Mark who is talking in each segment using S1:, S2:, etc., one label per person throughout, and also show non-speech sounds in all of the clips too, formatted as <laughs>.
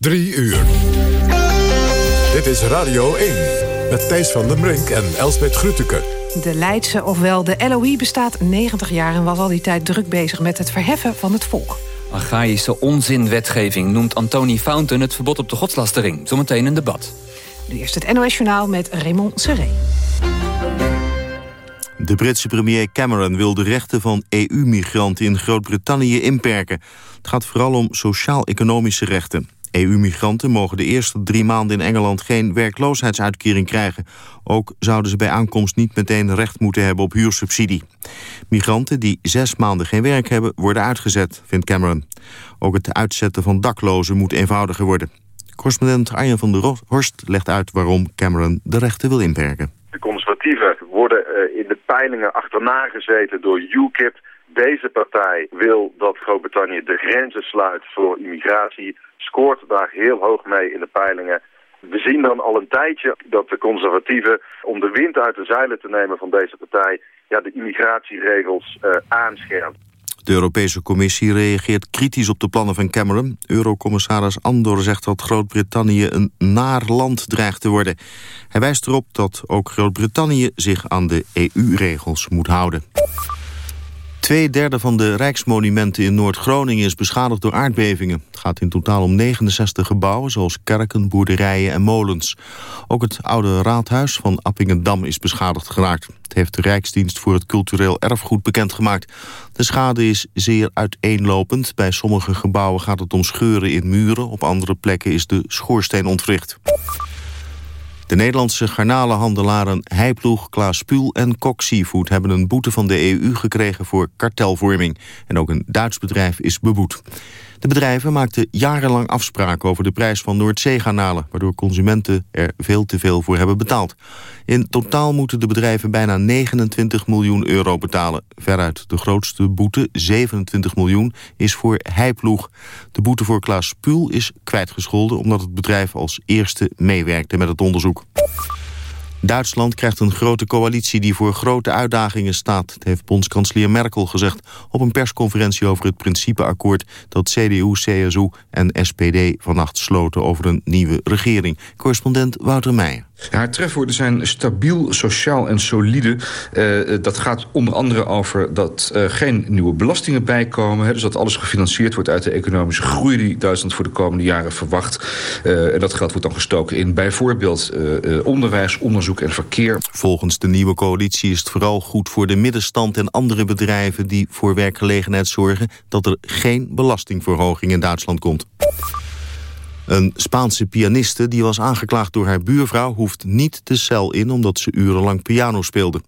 S1: Drie uur. Dit is Radio 1 met Thijs van den Brink en Elsbeth Grütke.
S2: De Leidse, ofwel de LOI, bestaat 90 jaar... en was al die tijd druk bezig met het verheffen van het volk.
S3: Archaïsche onzinwetgeving noemt Antony Fountain het verbod op de godslastering. Zometeen een debat.
S2: Nu eerst het NOS Journaal met Raymond Seré.
S4: De Britse premier Cameron wil de rechten van EU-migranten in Groot-Brittannië inperken. Het gaat vooral om sociaal-economische rechten. EU-migranten mogen de eerste drie maanden in Engeland geen werkloosheidsuitkering krijgen. Ook zouden ze bij aankomst niet meteen recht moeten hebben op huursubsidie. Migranten die zes maanden geen werk hebben, worden uitgezet, vindt Cameron. Ook het uitzetten van daklozen moet eenvoudiger worden. Correspondent Arjen van der Horst legt uit waarom Cameron de rechten wil inperken.
S5: De conservatieven worden eh, in de peilingen achterna gezeten door UKIP. Deze partij wil dat Groot-Brittannië de grenzen sluit voor immigratie. Scoort daar heel hoog mee in de peilingen. We zien dan al een tijdje dat de conservatieven, om de wind uit de zeilen te nemen van deze partij, ja, de immigratieregels uh, aanscherpt.
S4: De Europese Commissie reageert kritisch op de plannen van Cameron. Eurocommissaris Andor zegt dat Groot-Brittannië een naar land dreigt te worden. Hij wijst erop dat ook Groot-Brittannië zich aan de EU-regels moet houden. Twee derde van de rijksmonumenten in Noord-Groningen is beschadigd door aardbevingen. Het gaat in totaal om 69 gebouwen, zoals kerken, boerderijen en molens. Ook het oude raadhuis van Appingedam is beschadigd geraakt. Het heeft de Rijksdienst voor het cultureel erfgoed bekendgemaakt. De schade is zeer uiteenlopend. Bij sommige gebouwen gaat het om scheuren in muren. Op andere plekken is de schoorsteen ontwricht. De Nederlandse garnalenhandelaren Heiploeg, Klaas Puul en Kok Seafood... hebben een boete van de EU gekregen voor kartelvorming. En ook een Duits bedrijf is beboet. De bedrijven maakten jarenlang afspraken over de prijs van Noordzeegarnalen... waardoor consumenten er veel te veel voor hebben betaald. In totaal moeten de bedrijven bijna 29 miljoen euro betalen. Veruit de grootste boete, 27 miljoen, is voor Heiploeg. De boete voor Klaas Puul is kwijtgescholden... omdat het bedrijf als eerste meewerkte met het onderzoek. Duitsland krijgt een grote coalitie die voor grote uitdagingen staat. Heeft bondskanselier Merkel gezegd op een persconferentie over het principeakkoord dat CDU, CSU en SPD vannacht sloten over een nieuwe regering. Correspondent Wouter Meijer.
S6: Haar trefwoorden zijn stabiel, sociaal en solide. Uh, dat gaat onder andere over dat er geen nieuwe belastingen bijkomen. Hè, dus dat alles gefinancierd wordt uit de economische groei... die Duitsland voor de komende jaren verwacht. Uh, en dat geld wordt dan gestoken in bijvoorbeeld onderwijs, onderzoek en verkeer.
S4: Volgens de nieuwe coalitie is het vooral goed voor de middenstand... en andere bedrijven die voor werkgelegenheid zorgen... dat er geen belastingverhoging in Duitsland komt. Een Spaanse pianiste die was aangeklaagd door haar buurvrouw... hoeft niet de cel in omdat ze urenlang piano speelde.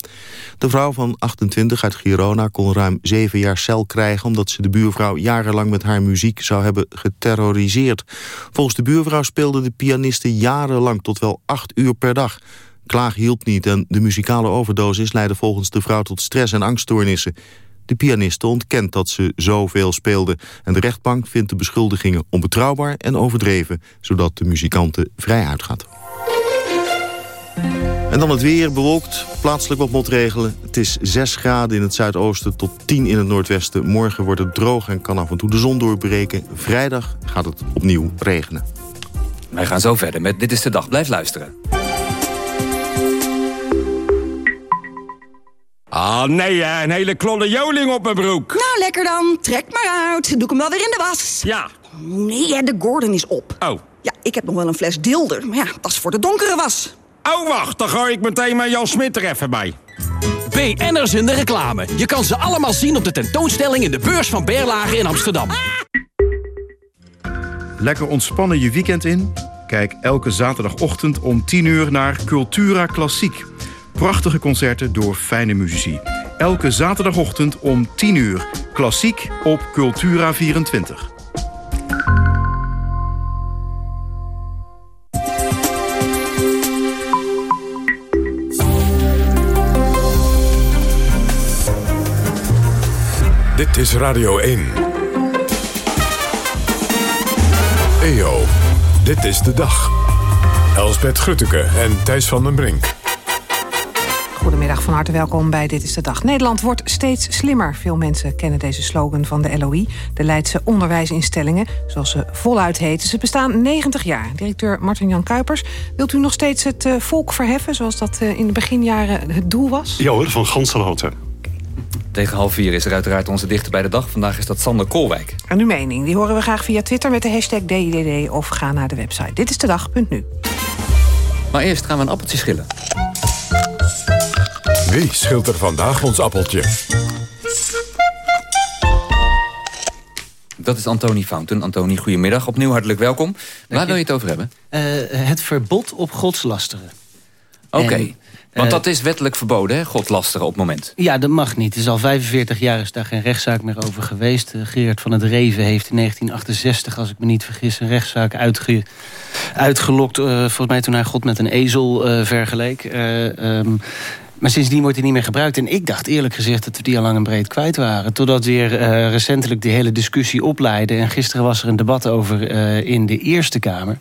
S4: De vrouw van 28 uit Girona kon ruim zeven jaar cel krijgen... omdat ze de buurvrouw jarenlang met haar muziek zou hebben geterroriseerd. Volgens de buurvrouw speelde de pianiste jarenlang tot wel acht uur per dag... Klaag hielp niet en de muzikale overdosis leidde volgens de vrouw tot stress- en angststoornissen. De pianiste ontkent dat ze zoveel speelde. En de rechtbank vindt de beschuldigingen onbetrouwbaar en overdreven... zodat de muzikante vrij uitgaat. En dan het weer, bewolkt, plaatselijk wat motregelen. Het is 6 graden in het zuidoosten tot 10 in het noordwesten. Morgen wordt het droog en kan af en toe de zon doorbreken. Vrijdag gaat het opnieuw regenen.
S3: Wij gaan zo verder met Dit is de Dag. Blijf luisteren.
S7: Ah, nee, een hele klolle joling op mijn broek.
S8: Nou, lekker dan. Trek maar uit. Doe ik hem wel weer in de was.
S7: Ja.
S8: Nee, de Gordon is op.
S7: Oh.
S8: Ja, ik heb nog wel een fles dilder. Maar ja, dat is voor de donkere was.
S7: Oh, wacht. Dan gooi ik meteen mijn Jan Smit er even bij.
S9: BN'ers in de reclame. Je kan ze allemaal zien op de tentoonstelling in de beurs van Berlage in Amsterdam.
S10: Lekker ontspannen je weekend in? Kijk elke zaterdagochtend om 10 uur naar Cultura Klassiek. Prachtige concerten door fijne muzici. Elke zaterdagochtend om 10 uur. Klassiek op Cultura 24.
S1: Dit is Radio 1. EO, dit is de dag. Elsbeth Grutteke en Thijs van den Brink.
S2: Goedemiddag, van harte welkom bij Dit is de Dag. Nederland wordt steeds slimmer. Veel mensen kennen deze slogan van de LOI, de Leidse onderwijsinstellingen. Zoals ze voluit heten. Ze bestaan 90 jaar. Directeur Martin-Jan Kuipers, wilt u nog steeds het uh, volk verheffen... zoals dat uh, in de beginjaren het doel was?
S11: Ja hoor, van Gansenhouten.
S3: Tegen half vier is er uiteraard onze dichter bij de dag. Vandaag is dat Sander Koolwijk.
S2: En uw mening, die horen we graag via Twitter met de hashtag DIDD... of ga naar de website Dit is de dag.nu.
S3: Maar eerst gaan we een appeltje schillen.
S1: Wie schilt er vandaag ons appeltje?
S3: Dat is Antoni Fountain. Antoni, goedemiddag. Opnieuw hartelijk welkom. Waar wil je het over hebben?
S12: Uh, het verbod op godslasteren.
S3: Oké. Okay. Want dat is wettelijk verboden, hè? godlasteren op het moment.
S12: Ja, dat mag niet. Het is al 45 jaar is daar geen rechtszaak meer over geweest. Uh, Gerard van het Reven heeft in 1968, als ik me niet vergis... een rechtszaak uitge uitgelokt, uh, volgens mij toen hij God met een ezel uh, vergeleek. Um, maar sindsdien wordt hij niet meer gebruikt. En ik dacht eerlijk gezegd dat we die al lang en breed kwijt waren. Totdat weer uh, recentelijk die hele discussie opleidde. En gisteren was er een debat over uh, in de Eerste Kamer.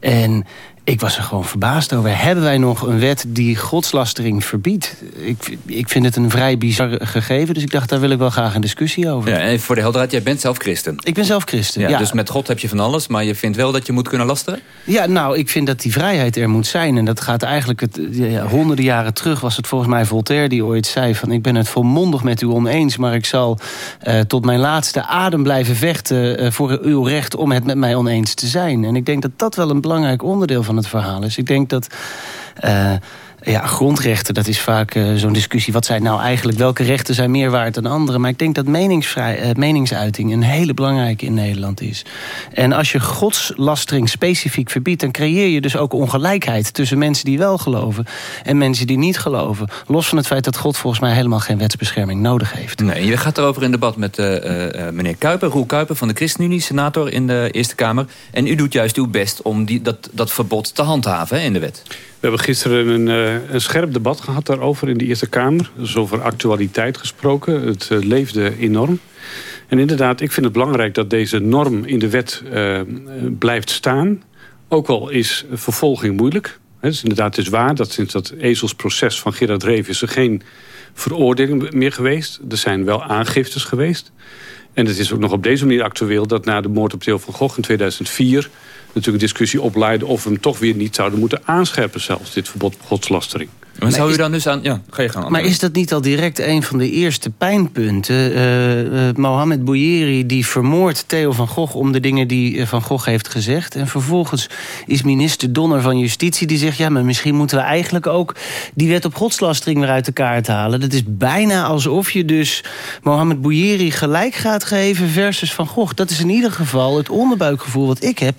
S12: En ik was er gewoon verbaasd over. Hebben wij nog een wet die godslastering verbiedt? Ik, ik vind het een vrij bizar gegeven. Dus ik dacht, daar wil ik wel graag een discussie over.
S3: Ja, en voor de helderheid, jij bent zelf christen.
S12: Ik ben zelf christen, ja,
S3: ja. Dus met God heb je van alles, maar je vindt wel dat je moet kunnen lasteren?
S12: Ja, nou, ik vind dat die vrijheid er moet zijn. En dat gaat eigenlijk, het, ja, honderden jaren terug was het volgens mij Voltaire die ooit zei... van ik ben het volmondig met u oneens, maar ik zal uh, tot mijn laatste adem blijven vechten... Uh, voor uw recht om het met mij oneens te zijn. En ik denk dat dat wel een belangrijk onderdeel van het verhaal is. Ik denk dat... Ja, grondrechten, dat is vaak uh, zo'n discussie. Wat zijn nou eigenlijk, welke rechten zijn meer waard dan andere? Maar ik denk dat meningsvrij, uh, meningsuiting een hele belangrijke in Nederland is. En als je godslastering specifiek verbiedt... dan creëer je dus ook ongelijkheid tussen mensen die wel geloven... en mensen die niet geloven. Los van het feit dat God volgens mij helemaal geen wetsbescherming nodig heeft.
S3: Nee, je gaat erover in debat met uh, meneer Kuiper, Roel Kuiper van de ChristenUnie... senator in de Eerste Kamer. En u doet juist uw best om die, dat, dat verbod te handhaven in de wet.
S11: We hebben gisteren een, uh, een scherp debat gehad daarover in de Eerste Kamer. Dus over actualiteit gesproken. Het uh, leefde enorm. En inderdaad, ik vind het belangrijk dat deze norm in de wet uh, blijft staan. Ook al is vervolging moeilijk. Het is inderdaad is waar dat sinds dat ezelsproces van Gerard is er geen veroordeling meer geweest. Er zijn wel aangiftes geweest. En het is ook nog op deze manier actueel... dat na de moord op Theo van Gogh in 2004 natuurlijk discussie opleiden... of we hem toch weer niet zouden moeten aanscherpen zelfs, dit verbod op godslastering.
S3: Maar, maar zou u dan dus aan... Ja, ga je gaan.
S12: Maar is dat niet al direct een van de eerste pijnpunten? Uh, uh, Mohamed Bouyeri die vermoordt Theo van Gogh... om de dingen die Van Gogh heeft gezegd. En vervolgens is minister Donner van Justitie die zegt... ja, maar misschien moeten we eigenlijk ook die wet op godslastering weer uit de kaart halen. Dat is bijna alsof je dus Mohamed Bouyeri gelijk gaat geven... versus Van Gogh. Dat is in ieder geval het onderbuikgevoel wat ik heb...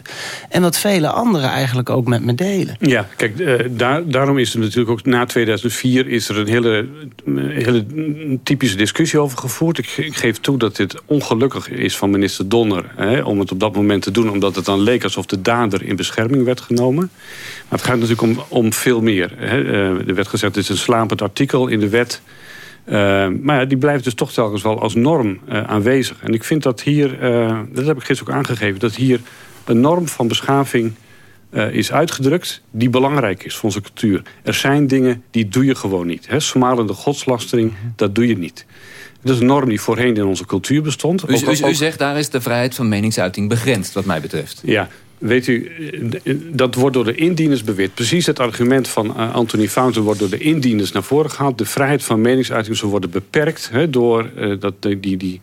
S12: en wat vele anderen eigenlijk ook met me delen.
S11: Ja, kijk, uh, daar, daarom is er natuurlijk ook... na 2004 is er een hele, hele typische discussie over gevoerd. Ik, geef toe dat dit ongelukkig is van minister Donner... Hè, om het op dat moment te doen... omdat het dan leek alsof de dader in bescherming werd genomen. Maar het gaat natuurlijk om, om veel meer. Hè. Uh, er werd gezegd, het is een slapend artikel in de wet... Uh, maar ja, die blijft dus toch telkens wel als norm uh, aanwezig. En ik vind dat hier, dat heb ik gisteren ook aangegeven... dat hier een norm van beschaving uh, is uitgedrukt die belangrijk is voor onze cultuur. Er zijn dingen die doe je gewoon niet. Hè? Smalende godslastering, -hmm. dat doe je niet. Dat is een norm die voorheen in onze cultuur bestond.
S3: U, u, u zegt daar is de vrijheid van meningsuiting begrensd wat mij betreft.
S11: Ja, weet u, dat wordt door de indieners beweerd. Precies het argument van uh, Anthony Fountain wordt door de indieners naar voren gehaald. De vrijheid van meningsuiting zal worden beperkt hè, door uh, dat, die, die,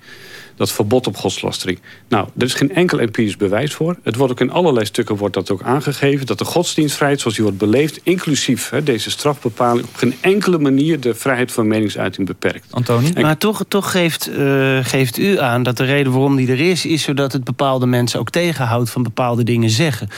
S11: dat verbod op godslastering. Nou, er is geen enkel empirisch bewijs voor. Het wordt ook in allerlei stukken wordt dat ook aangegeven... dat de godsdienstvrijheid zoals die wordt beleefd... inclusief hè, deze strafbepaling... op geen enkele manier de vrijheid van meningsuiting beperkt.
S3: Antoni?
S12: Maar toch, toch geeft, uh, geeft u aan dat de reden waarom die er is... is zodat het bepaalde mensen ook tegenhoudt van bepaalde dingen zeggen.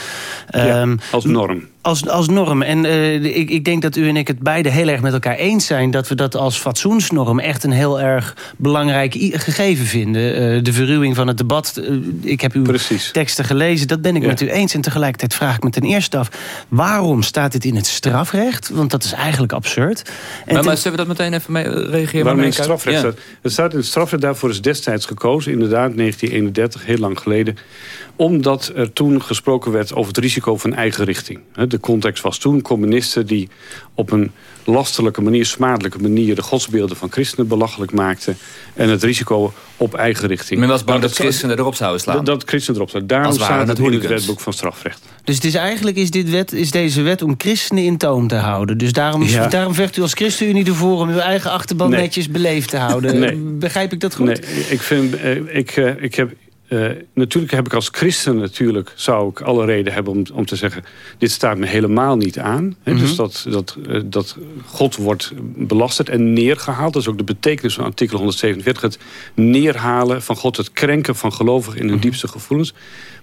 S11: Ja, um, als norm
S12: als, als norm. En uh, ik, ik denk dat u en ik het beide heel erg met elkaar eens zijn... dat we dat als fatsoensnorm echt een heel erg belangrijk gegeven vinden. Uh, de verruwing van het debat. Uh, ik heb uw
S11: Precies.
S12: teksten gelezen, dat ben ik ja. met u eens. En tegelijkertijd vraag ik me ten eerste af... waarom staat dit in het strafrecht? Want dat is eigenlijk absurd. En
S3: maar, ten... maar zullen we dat meteen even mee reageren?
S11: Waarom in het strafrecht ja. staat? Het staat in het strafrecht, daarvoor is destijds gekozen. Inderdaad, 1931, heel lang geleden omdat er toen gesproken werd over het risico van eigen richting. De context was toen communisten die op een lastelijke manier, smadelijke manier... de godsbeelden van christenen belachelijk maakten... en het risico op eigen richting.
S3: Men was bang dat, dat christenen erop zouden slaan?
S11: Dat, dat christenen erop zouden. Daarom staat het in het wetboek van strafrecht.
S12: Dus het is eigenlijk is, dit wet, is deze wet om christenen in toom te houden. Dus daarom, ja. daarom vecht u als ChristenUnie ervoor... om uw eigen achterban netjes beleefd te houden. Nee. Begrijp ik dat goed?
S11: Nee, ik, vind, eh, ik, uh, ik heb uh, natuurlijk heb ik als christen natuurlijk, zou ik alle reden hebben om, om te zeggen... dit staat me helemaal niet aan. Mm -hmm. Dus dat, dat, uh, dat God wordt belasterd en neergehaald. Dat is ook de betekenis van artikel 147. Het neerhalen van God, het krenken van gelovigen in hun mhm. diepste gevoelens.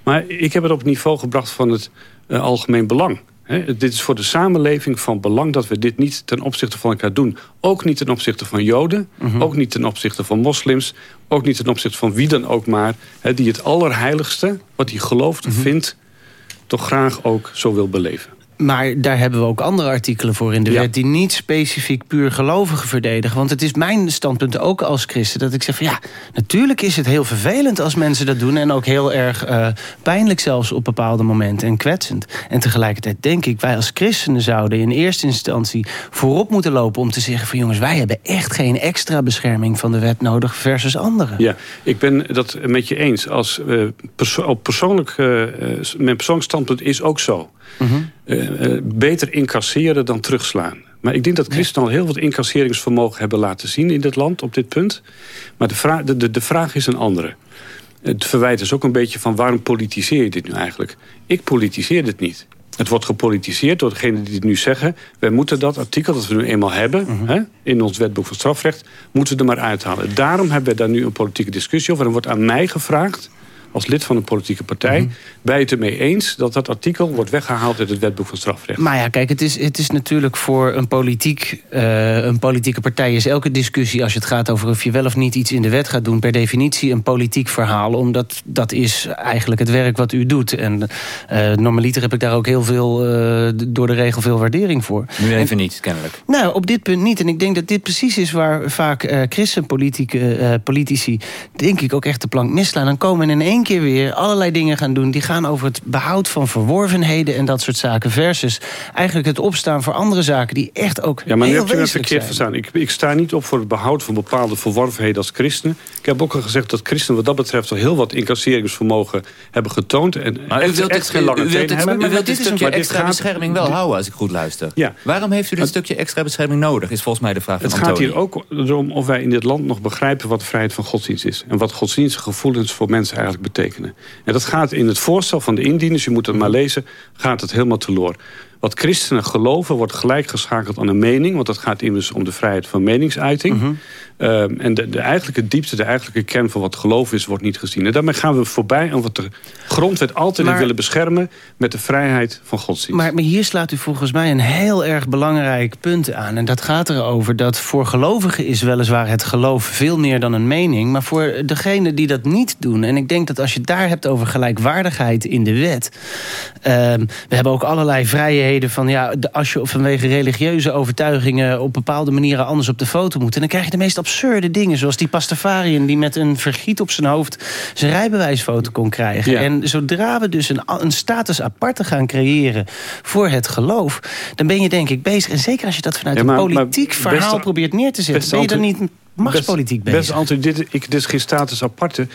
S11: Maar ik heb het op het niveau gebracht van het uh, algemeen belang. He, dit is voor de samenleving van belang dat we dit niet ten opzichte van elkaar doen. Ook niet ten opzichte van Joden, -hmm. ook niet ten opzichte van moslims... ook niet ten opzichte van wie dan ook maar... He, die het allerheiligste, wat hij gelooft of -hmm. vindt... toch graag ook zo wil beleven.
S12: Maar daar hebben we ook andere artikelen voor in de ja. wet... die niet specifiek puur gelovigen verdedigen. Want het is mijn standpunt ook als christen dat ik zeg van... ja, natuurlijk is het heel vervelend als mensen dat doen... en ook heel erg uh, pijnlijk zelfs op bepaalde momenten en kwetsend. En tegelijkertijd denk ik, wij als christenen zouden in eerste instantie... voorop moeten lopen om te zeggen van... jongens, wij hebben echt geen extra bescherming van de wet nodig versus anderen.
S11: Ja, ik ben dat met je eens. Als, uh, perso op persoonlijk, uh, mijn persoonlijk standpunt is ook zo... Mm -hmm. Uh, uh, beter incasseren dan terugslaan. Maar ik denk dat christenen al heel wat incasseringsvermogen hebben laten zien in dit land op dit punt. Maar de, vra de, de, de vraag is een andere. Het verwijt is ook een beetje van waarom politiseer je dit nu eigenlijk? Ik politiseer dit niet. Het wordt gepolitiseerd door degenen die het nu zeggen... wij moeten dat artikel dat we nu eenmaal hebben... Uh -huh. hè, in ons wetboek van strafrecht, moeten we er maar uithalen. Daarom hebben we daar nu een politieke discussie over. En wordt aan mij gevraagd als lid van een politieke partij... Mm -hmm. ben je het ermee eens dat dat artikel wordt weggehaald... uit het wetboek van strafrecht?
S12: Maar ja, kijk, het is, het is natuurlijk voor een, politiek, uh, een politieke partij... is elke discussie als het gaat over of je wel of niet iets in de wet gaat doen... per definitie een politiek verhaal. Omdat dat is eigenlijk het werk wat u doet. En uh, normaliter heb ik daar ook heel veel, uh, door de regel veel waardering voor.
S3: Nu even en, niet, kennelijk.
S12: Nou, op dit punt niet. En ik denk dat dit precies is waar vaak christenpolitici... denk ik ook echt de plank misslaan. Dan komen in één één keer weer allerlei dingen gaan doen... die gaan over het behoud van verworvenheden en dat soort zaken... versus eigenlijk het opstaan voor andere zaken die echt ook
S11: Ja, maar
S12: nu
S11: heb je het verkeerd verstaan. Ik, ik sta niet op voor het behoud van bepaalde verworvenheden als christenen. Ik heb ook al gezegd dat christenen wat dat betreft... al heel wat incasseringsvermogen hebben getoond. En
S3: maar u wilt echt geen lange u wilt, hebben. Wilt dit stukje maar extra gaat, bescherming wel houden, als ik goed luister. Ja. Waarom heeft u dit stukje extra bescherming nodig, is volgens mij de vraag van
S11: Het gaat hier ook om of wij in dit land nog begrijpen... wat vrijheid van godsdienst is. En wat godsdienstige gevoelens voor mensen eigenlijk En dat gaat in het voorstel van de indieners, je moet het maar lezen, gaat het helemaal teloor. Wat christenen geloven wordt gelijk geschakeld aan een mening... want dat gaat immers om de vrijheid van meningsuiting. -huh. Um, en de, de eigenlijke diepte, de eigenlijke kern van wat geloof is... wordt niet gezien. En daarmee gaan we voorbij aan wat de grondwet altijd maar, willen beschermen... met de vrijheid van godsdienst.
S12: Maar, maar hier slaat u volgens mij een heel erg belangrijk punt aan. En dat gaat erover dat voor gelovigen is weliswaar het geloof... veel meer dan een mening. Maar voor degenen die dat niet doen... en ik denk dat als je het daar hebt over gelijkwaardigheid in de wet... Um, we hebben ook allerlei vrijheden van ja, als je vanwege religieuze overtuigingen op bepaalde manieren anders op de foto moet. En dan krijg je de meest absurde dingen, zoals die pastafariën die met een vergiet op zijn hoofd zijn rijbewijsfoto kon krijgen. Ja. En zodra we dus een, een status aparte gaan creëren voor het geloof, dan ben je denk ik bezig. En zeker als je dat vanuit ja, maar, een politiek verhaal probeert neer te zetten, ben je dan niet machtspolitiek bezig.
S11: Best dit, ik, dit is geen status aparte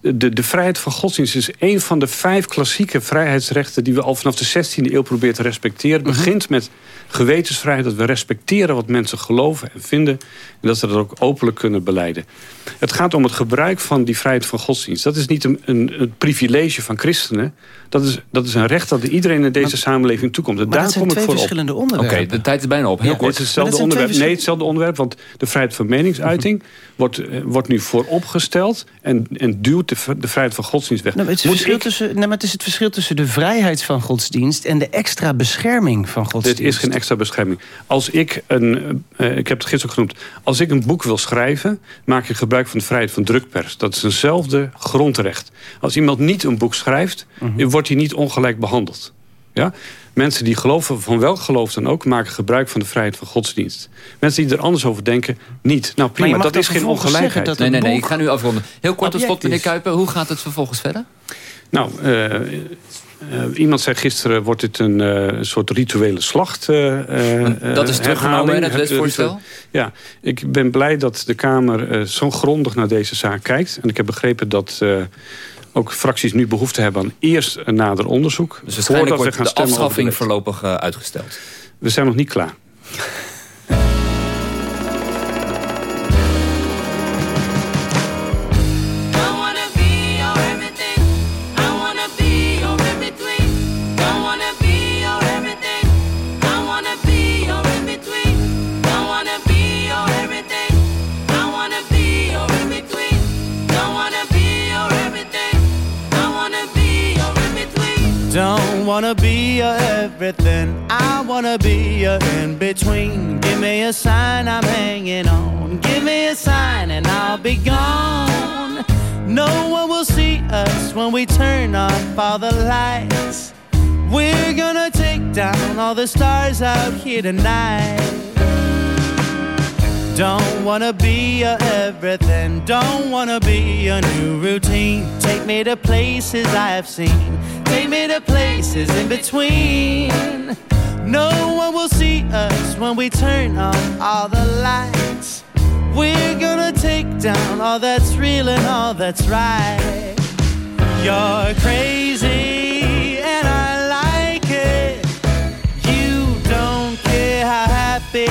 S11: de, de vrijheid van godsdienst is een van de vijf klassieke vrijheidsrechten... die we al vanaf de 16e eeuw proberen te respecteren. Het begint met gewetensvrijheid, dat we respecteren wat mensen geloven en vinden... en dat ze dat ook openlijk kunnen beleiden. Het gaat om het gebruik van die vrijheid van godsdienst. Dat is niet een, een, een privilege van christenen. Dat is, dat is een recht dat iedereen in deze maar, samenleving toekomt. En daar kom ik voor
S12: verschillende onderwerpen.
S3: Oké, okay, de tijd is bijna op. Heel
S11: ja,
S3: kort.
S11: Het is hetzelfde onderwerp. Nee, hetzelfde onderwerp, want de vrijheid van meningsuiting... Uh -huh. wordt, wordt nu vooropgesteld en, en duwt de, de vrijheid van godsdienst weg.
S12: Nou, het, is ik... tussen, nou, maar het is het verschil tussen de vrijheid van godsdienst... en de extra bescherming van godsdienst.
S11: Dit is geen extra bescherming. Als ik een, uh, ik heb het gisteren genoemd... als ik een boek wil schrijven, maak ik gebruik van de vrijheid van drukpers. Dat is eenzelfde grondrecht. Als iemand niet een boek schrijft, uh -huh. wordt hij niet ongelijk behandeld. Ja? Mensen die geloven, van welk geloof dan ook... maken gebruik van de vrijheid van godsdienst. Mensen die er anders over denken, niet. Nou prima, dat is geen ongelijkheid.
S3: Dat nee, nee, nee, ik ga nu afronden. Heel kort tot slot, meneer Kuiper. Hoe gaat het vervolgens verder?
S11: Nou, uh, iemand zei gisteren, wordt dit een, een soort rituele slacht?
S3: dat is teruggenomen in het wetsvoorstel?
S11: Ja, ik ben blij dat de Kamer zo grondig naar deze zaak kijkt. En ik heb begrepen dat ook fracties nu behoefte hebben aan eerst een nader onderzoek.
S3: Dus waarschijnlijk wordt we gaan de afschaffing voorlopig uitgesteld?
S11: We zijn nog niet klaar.
S13: Everything. I wanna be your in between. Give me a sign, I'm hanging on. Give me a sign, and I'll be gone. No one will see us when we turn off all the lights. We're gonna take down all the stars out here tonight. Don't wanna be your everything. Don't wanna be a new routine. Take me to places I've seen. Take me to places in between. No one will see us when we turn on all the lights. We're gonna take down all that's real and all that's right. You're crazy and I like it. You don't care how happy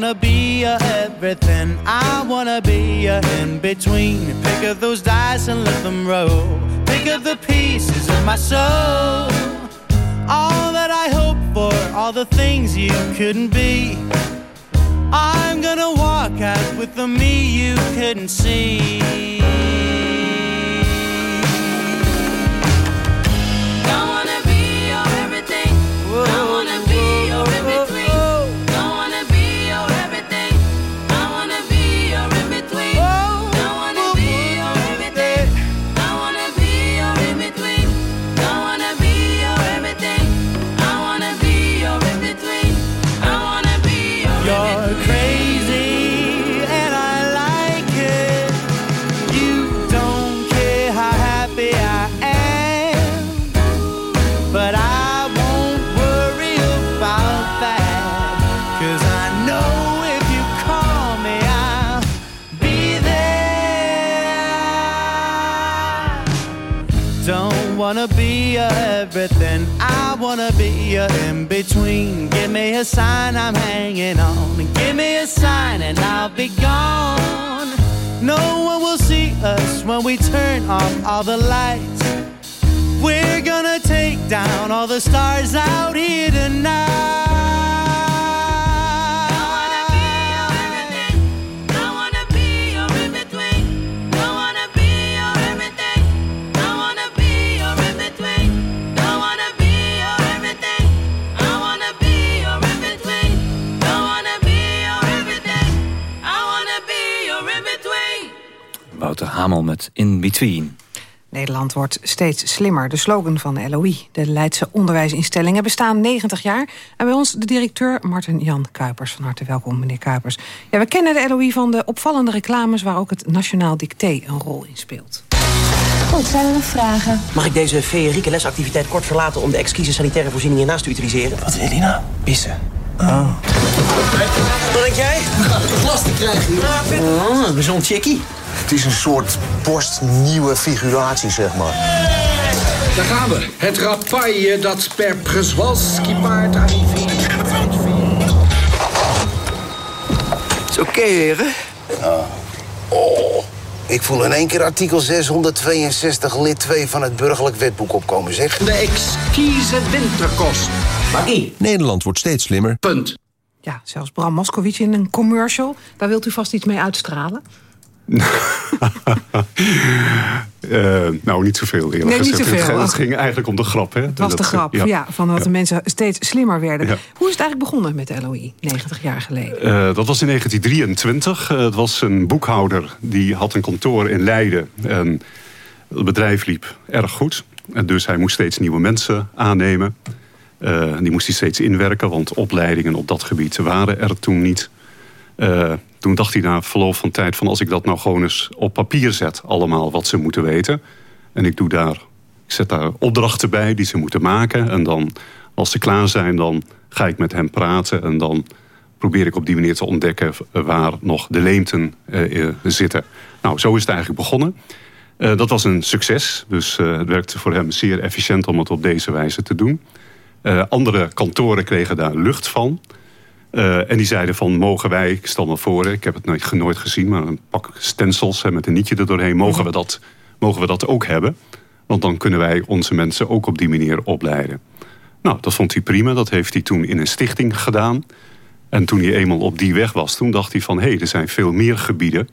S13: wanna be a everything, I wanna be a in between. Pick up those dice and let them roll. Pick up the pieces of my soul. All that I hoped for, all the things you couldn't be. I'm gonna walk out with the me you couldn't see. Everything. I wanna be a in between. Give me a sign, I'm hanging on. Give me a sign, and I'll be gone. No one will see us when we turn off all the lights. We're gonna take down all the stars out here tonight.
S3: Hamel met In Between.
S2: Nederland wordt steeds slimmer. De slogan van de LOI, de Leidse onderwijsinstellingen, bestaan 90 jaar. En bij ons de directeur Martin-Jan Kuipers. Van harte welkom, meneer Kuipers. Ja, we kennen de LOI van de opvallende reclames... waar ook het Nationaal Dicté een rol in speelt.
S14: Goed, zijn er nog vragen?
S15: Mag ik deze feerieke lesactiviteit kort verlaten... om de exquise sanitaire voorzieningen hiernaast te utiliseren?
S16: Wat wil je nou? Pissen. Oh.
S15: Wat denk jij? <laughs>
S16: Glas te krijgen, joh.
S15: Oh, gezond chickie.
S16: Het is een soort borstnieuwe figuratie, zeg maar.
S17: Daar gaan we. Het rapaille dat per Przewalski paard arriveert.
S16: Is oké, okay, heren? Ja. Oh, ik voel in één keer artikel 662 lid 2 van het burgerlijk wetboek opkomen, zeg.
S17: De exquise winterkost.
S16: Magie.
S18: Nederland wordt steeds slimmer.
S17: Punt.
S2: Ja, zelfs Bram Moskowitz in een commercial. Daar wilt u vast iets mee uitstralen.
S11: Uh, <laughs> nou, niet zoveel eerlijk
S2: nee,
S11: gezegd.
S2: Niet zoveel.
S11: Het, ging eigenlijk om de grap. Hè?
S2: Het was de grap, ja. van dat de mensen steeds slimmer werden. Hoe is het eigenlijk begonnen met LOI, 90 jaar geleden?
S11: Uh, dat was in 1923. Uh, het was een boekhouder, die had een kantoor in Leiden. En het bedrijf liep erg goed. En dus hij moest steeds nieuwe mensen aannemen.
S19: Die moest hij steeds inwerken, want opleidingen op dat gebied waren er toen niet. Uh, toen dacht hij na verloop van tijd van als ik dat nou gewoon eens op papier zet, allemaal wat ze moeten weten. En ik doe daar, ik zet daar opdrachten bij die ze moeten maken. En dan als ze klaar zijn, dan ga ik met hen praten en dan probeer ik op die manier te ontdekken waar nog de leemten uh, zitten. Nou, zo is het eigenlijk begonnen. Dat was een succes, dus het werkte voor hem zeer efficiënt om het op deze wijze te doen. andere kantoren kregen daar lucht van. Uh, en die zeiden van, mogen wij, ik stel me voor... ik heb het nooit, nooit gezien, maar een pak stencils met een nietje er doorheen... Mogen we, dat, mogen we dat ook hebben? Want dan kunnen wij onze mensen ook op die manier opleiden. Nou, dat vond hij prima. Dat heeft hij toen in een stichting gedaan. En toen hij eenmaal op die weg was, toen dacht hij van... hé, hey, er zijn veel meer gebieden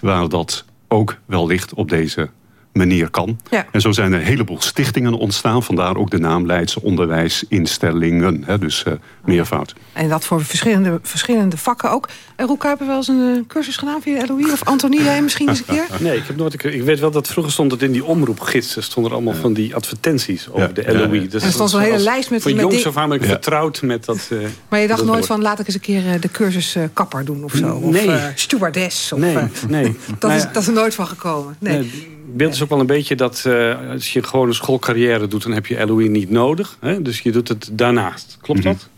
S19: waar dat ook wellicht op deze manier kan. Ja. En zo zijn er een heleboel stichtingen ontstaan. Vandaar ook de naam Leidse onderwijsinstellingen. Hè, dus uh, meervoud.
S2: En dat voor verschillende, verschillende vakken ook. En Roel Kuiper wel eens een uh, cursus gedaan via LOE? Of Antonie, jij misschien eens een keer? <laughs>
S19: Nee, ik, heb nooit, ik, weet wel dat vroeger stond het in die omroepgidsen... stonden er allemaal van die advertenties over de LOE.
S2: Dus en er stond zo'n hele lijst met...
S19: Van
S2: met
S19: jongs af aan ben ik vertrouwd met dat... Uh,
S2: maar je dacht nooit van, laat ik eens een keer de cursus kapper doen of zo?
S19: Nee.
S2: Of stewardess? Of,
S19: nee, nee. <laughs>
S2: dat, is, dat is er nooit van gekomen. Nee.
S19: nee beeld is ook wel een beetje dat uh, als je gewoon een schoolcarrière doet... dan heb je LOE niet nodig. Hè? Dus je doet het daarnaast. Klopt mm -hmm. dat?